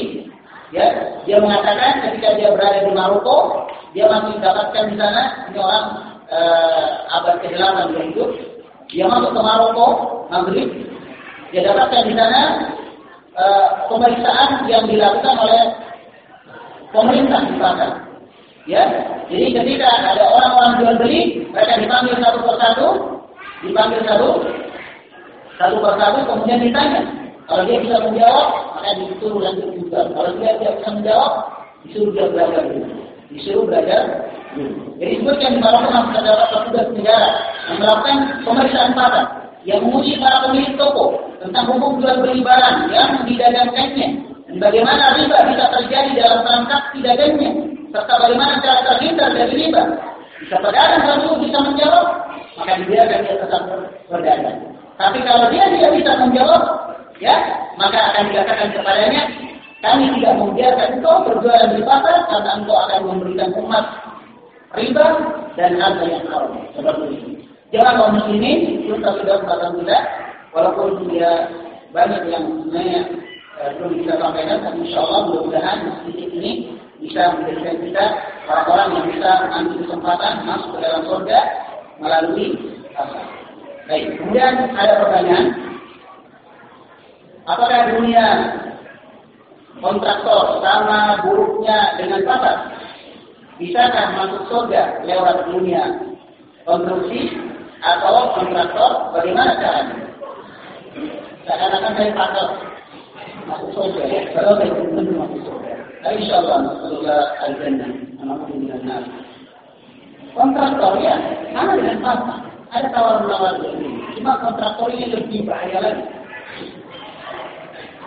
ya, dia mengatakan ketika dia berada di Maroko, dia masih dapatkan di sana ini orang uh, abad ke-8 dia hidup. Dia masuk ke Maroko, Maghrib, dia dapatkan di sana uh, pemeriksaan yang dilakukan oleh pemerintah di sana. Ya, jadi ketika ada orang-orang jual beli, mereka dipanggil satu persatu, dipanggil satu, satu persatu, kemudian ditanya. Kalau dia bisa menjawab, maka disuruh lanjut juga. Kalau dia tidak bisa menjawab, disuruh dia belajar dulu. Disuruh belajar dulu. Jadi sebutkan di bawah saudara petugas negara yang melakukan pemeriksaan pasar, yang menguji para pemilik toko tentang hukum jual beli barang yang didagangkannya dan bagaimana riba bisa terjadi dalam transaksi dagangnya serta bagaimana cara terhindar dari riba. Bisa pedagang kalau bisa menjawab, maka dia tetap berdagang. Tapi kalau dia tidak bisa menjawab, ya maka akan dikatakan kepadanya, kami tidak membiarkan engkau berjualan di pasar karena engkau akan memberikan umat riba dan harga yang haram seperti ini. Jangan kaum muslimin kita sudah katakan kita, walaupun dia banyak yang sebenarnya eh, belum kita sampaikan, tapi insya Allah mudah-mudahan sedikit ini bisa menjadikan kita orang-orang yang bisa mengambil kesempatan masuk ke dalam surga melalui pasar. Baik, kemudian ada pertanyaan, apakah dunia kontraktor sama buruknya dengan pasar? Bisakah masuk surga lewat dunia konstruksi atau kontraktor bagaimana caranya? Seakan-akan saya pasar masuk surga ya, kalau saya belum masuk surga. Tapi insya Allah masuk al-jannah, alhamdulillah. Kontraktor ya, sama dengan pasar. Ada tawar-menawar ini. Cuma kontraktor ini lebih bahaya lagi.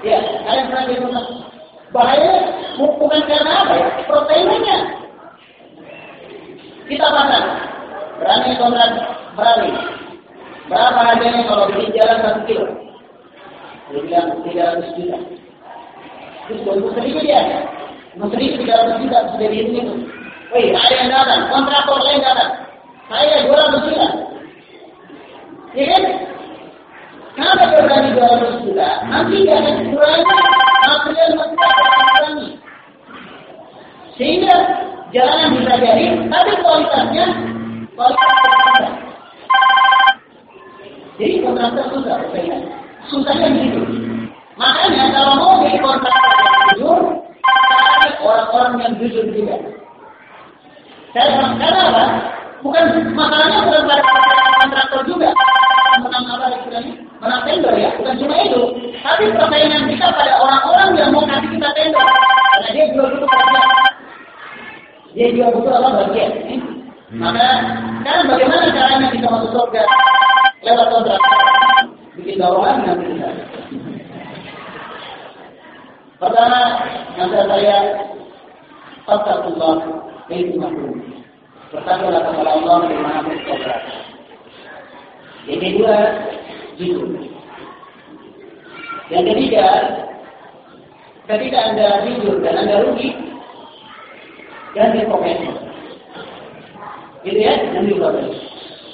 Ya, yang pernah bilang bahaya bukan karena apa ya? Proteinnya. Kita makan. Berani kontrak berani. Berapa harganya kalau bikin jalan satu kilo? Dia bilang 300 juta. Terus untuk seribu dia. Untuk seribu 300 juta sudah dihitung itu. Wih, ada yang datang, kontraktor lain datang. Saya 200 juta. Ya kan? Kenapa dia berani 200 juta? Nanti dia akan kurangi material material kurangi. Sehingga jalanan bisa jadi, tapi kualitasnya kualitas Jadi kontraktor susah bersaingan. Susahnya begitu. Makanya kalau mau jadi kontraktor yang jujur, cari orang-orang yang jujur juga. Saya karena apa? Bukan masalahnya bukan pada kontraktor juga. Menang apa istilahnya? Menang tender ya. Bukan cuma itu. Tapi persaingan kita pada orang-orang yang mau kasih kita tender. Karena dia jual butuh bagian. Dia jual butuh apa bagian. Eh? Maka sekarang bagaimana caranya kita masuk surga? Lewat kontrak. Bikin gawalan nanti kita. Pertama, nanti saya Fattakullah itu makhluk. Bertakwalah kepada Allah di mana berada. Yang kedua, jujur. Yang ketiga, ketika anda jujur dan anda rugi, ganti profesi. Gitu ya, ganti profesi.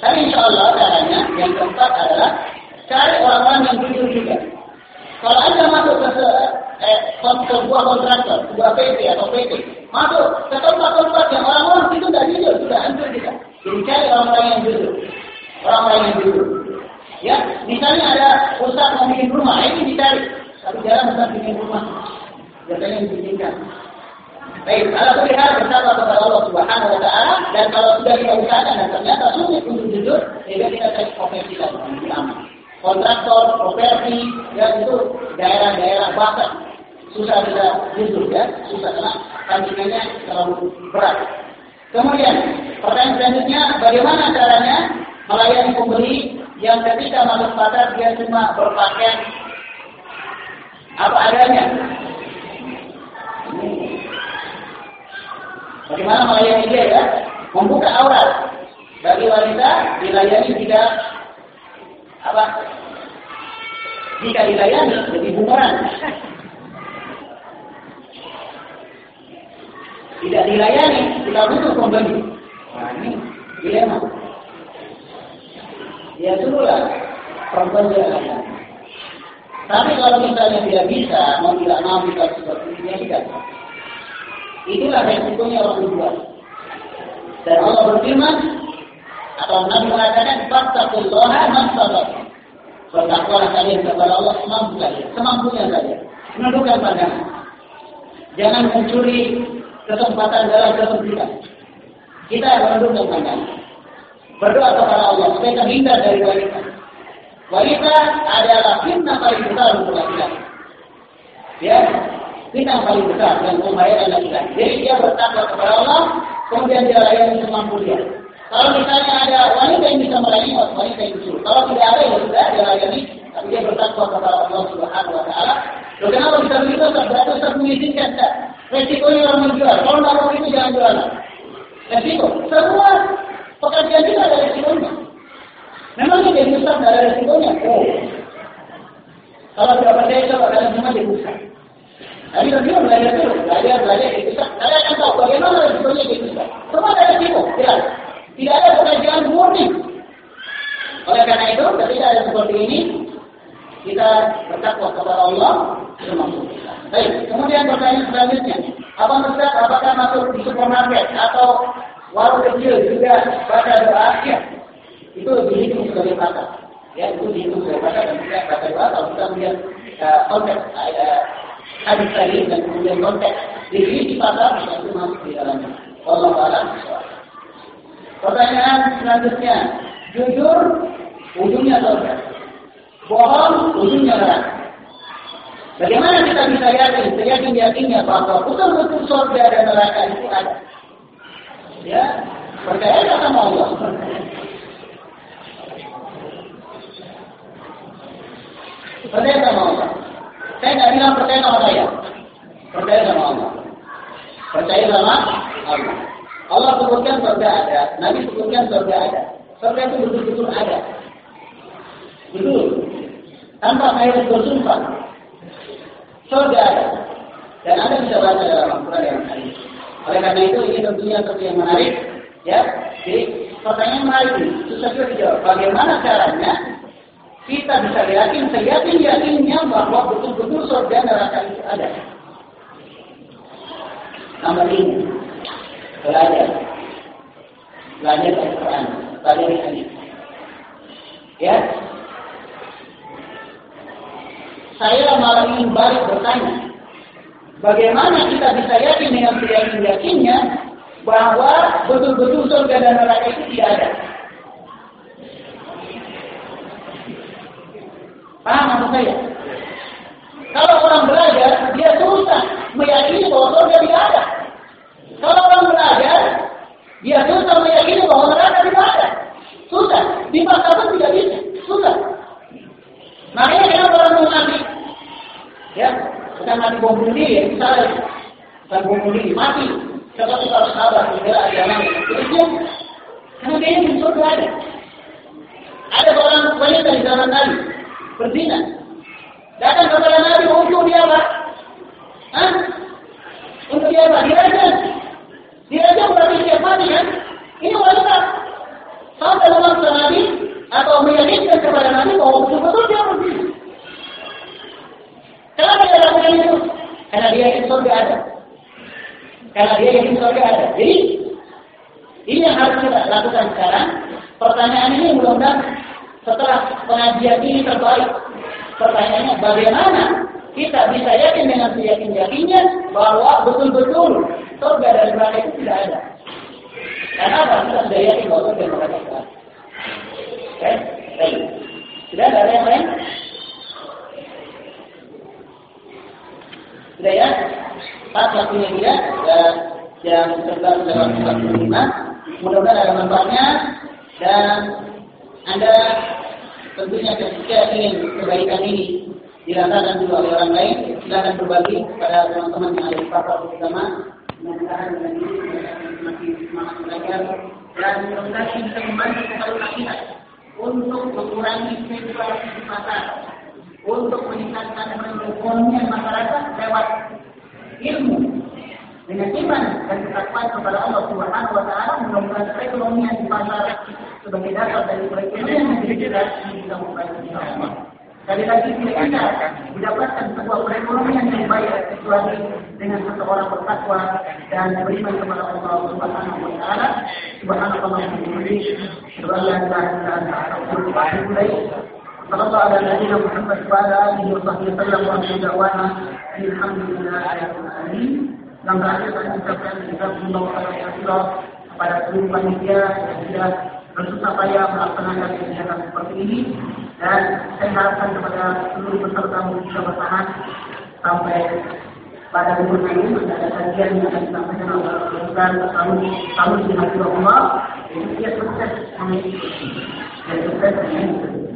Tapi insya Allah caranya yang keempat adalah cari orang-orang yang jujur juga. Kalau anda masuk ke eh, sebuah kontraktor, sebuah PT atau PT, masuk ke tempat-tempat yang orang-orang itu tidak jujur, sudah hancur kita. Jadi cari orang-orang yang jujur, orang-orang yang jujur. Ya, misalnya ada ustaz mau bikin rumah, ini dicari. Tapi jarang ustaz bikin rumah, biasanya dibikinkan. Baik, kalau terlihat bersabar kepada Allah Subhanahu Wa Taala dan kalau sudah kita usahakan dan ternyata sulit untuk jujur, sehingga kita cari profesi lain yang aman. Kontraktor, properti, ya itu daerah-daerah bahkan susah kita jujur ya, susah karena tantangannya terlalu berat. Kemudian pertanyaan selanjutnya, bagaimana caranya melayani pembeli yang ketika masuk pasar dia cuma berpakaian apa adanya? Bagaimana melayani dia ya? Membuka aurat bagi wanita dilayani jika apa? Jika dilayani lebih bumerang. Tidak dilayani, kita butuh pembeli. Nah ini dilema. Ya suruhlah perempuan dilayani. Tapi kalau misalnya tidak bisa, mau tidak mau kita seperti ini, tidak. Itulah resikonya orang berbuat. Dan Allah berfirman, atau Nabi mengatakan, Fattakullaha masalah. Bertakwalah kalian kepada Allah semampu kalian, semampunya saja. Menundukkan pandangan. Jangan mencuri kesempatan dalam kesempitan. Kita menundukkan pandangan. Berdoa kepada Allah supaya terhindar dari wanita. Wanita adalah fitnah paling besar untuk laki-laki. Ya, yang paling besar dan membayar adalah kita. Jadi dia bertakwa kepada Allah, kemudian dia layani semampu dia. Kalau misalnya ada wanita yang bisa melayani, wanita yang disuruh. Kalau tidak ada, ya sudah dia layani, tapi dia bertakwa kepada Allah Subhanahu Wa Taala. Loh kenapa bisa begitu? Berarti Ustaz mengizinkan? Resikonya orang menjual. Kalau tidak mau itu jangan jual. Resiko. Semua pekerjaan kita ada resikonya. Memang jadi Ustaz ada resikonya. Oh. Kalau tidak percaya coba kalian semua Ustaz. Tapi nanti belajar dulu, belajar, belajar, itu Saya akan tahu bagaimana resikonya Ustaz. Semua ada resiko, tidak. Tidak ada pekerjaan murni. Oleh karena itu, ketika ada seperti ini, kita bertakwa kepada Allah semampu kita. Baik, kemudian pertanyaan selanjutnya, apa Ustaz, apakah masuk di supermarket atau warung kecil juga baca doa? Ya, itu dihitung sebagai kata. Ya, itu dihitung sebagai kata dan tidak baca doa. Kalau kita melihat uh, konteks uh, hadis tadi dan kemudian konteks diri di pasar, itu masuk di dalamnya. Allah Taala. Pertanyaan selanjutnya, jujur ujungnya surga, bohong ujungnya neraka. Bagaimana kita bisa yakin, seyakin yakinnya bahwa betul-betul surga dan neraka itu ada? Ya, percaya sama Allah. Percaya sama Allah. Saya tidak bilang percaya sama saya. Percaya sama Allah. Percaya sama Allah. Allah sebutkan surga ada, Nabi sebutkan surga ada. Surga itu betul-betul ada. Betul. Tanpa saya bersumpah. Surga ada. Dan Anda bisa baca dalam Al-Quran yang hadis. Oleh karena itu ini tentunya sesuatu yang menarik. Ya, jadi pertanyaan menarik ini susah juga dijawab. Bagaimana caranya kita bisa yakin, seyakin yakinnya bahwa betul-betul surga neraka itu ada. Nomor ini, belajar. Belajar Al-Quran, belajar hadis. Ya, saya malah ingin balik bertanya, bagaimana kita bisa yakin dengan seyakin yakinnya bahwa betul-betul surga dan neraka itu tidak ada? Paham maksud saya? Kalau orang belajar, dia susah meyakini bahwa surga tidak ada. Kalau orang belajar, dia susah meyakini bahwa neraka tidak ada. Susah. Dipaksakan tidak bisa. Susah. Makanya kenapa orang mati? Ya, kita mati bom bunuh diri, misalnya. Bukan bom bunuh diri, mati. Seperti kalau sahabat, ada yang Itu karena dia ingin surga ada. Ada orang wanita di zaman Nabi, berzina. Datang kepada Nabi untuk dia apa? Hah? Untuk dia apa? Dirajam. Dirajam berarti siap mati kan? Ini wanita. Sampai memaksa Nabi atau meyakinkan kepada Nabi bahwa betul-betul dia berzina. Kenapa dia lakukan itu? Karena dia ingin surga ada. Karena dia ingin surga ada. Jadi, ini yang harus kita lakukan sekarang. Pertanyaan ini mudah-mudahan setelah pengajian ini terbaik. Pertanyaannya bagaimana kita bisa yakin dengan seyakin yakinnya bahwa betul-betul surga dan neraka itu tidak ada. Karena apa? Kita sudah yakin bahwa surga dan neraka itu ada. Oke? Baik. Sudah ada yang lain? Sudah ya? Pas waktunya dia dan jam 11.45. Mudah-mudahan ada manfaatnya dan anda tentunya ketika ingin kebaikan ini dirasakan juga oleh orang lain, silakan berbagi kepada teman-teman yang ada di pasar bersama. Mudah-mudahan dengan ini semakin semangat belajar dan mudah-mudahan bisa membantu kepada kita untuk mengurangi spekulasi di pasar, untuk meningkatkan perekonomian masyarakat lewat ilmu dengan iman dan ketakwaan kepada Allah Subhanahu wa taala mudah-mudahan perekonomian di pasar sebagai dasar dari perekonomian yang kita membantu bersama. Sekali lagi bisa mendapatkan sebuah perekonomian yang baik kecuali dengan seseorang bertakwa dan beriman kepada Allah Subhanahu wa taala. Subhanallah wa bihamdihi, la ilaha illa anta astaghfiruka wa atubu ilaik. صلى الله على نبينا محمد وعلى اله وصحبه وسلم واخر دعوانا الحمد لله رب العالمين. Dan terakhir saya ucapkan juga Allah kepada seluruh panitia yang sudah bersusah payah melaksanakan kegiatan seperti ini dan saya harapkan kepada seluruh peserta bisa bertahan sampai pada umur ini masih ada kajian yang akan disampaikan oleh bukan kamu kamu di hati Allah itu dia sukses dan sukses dengan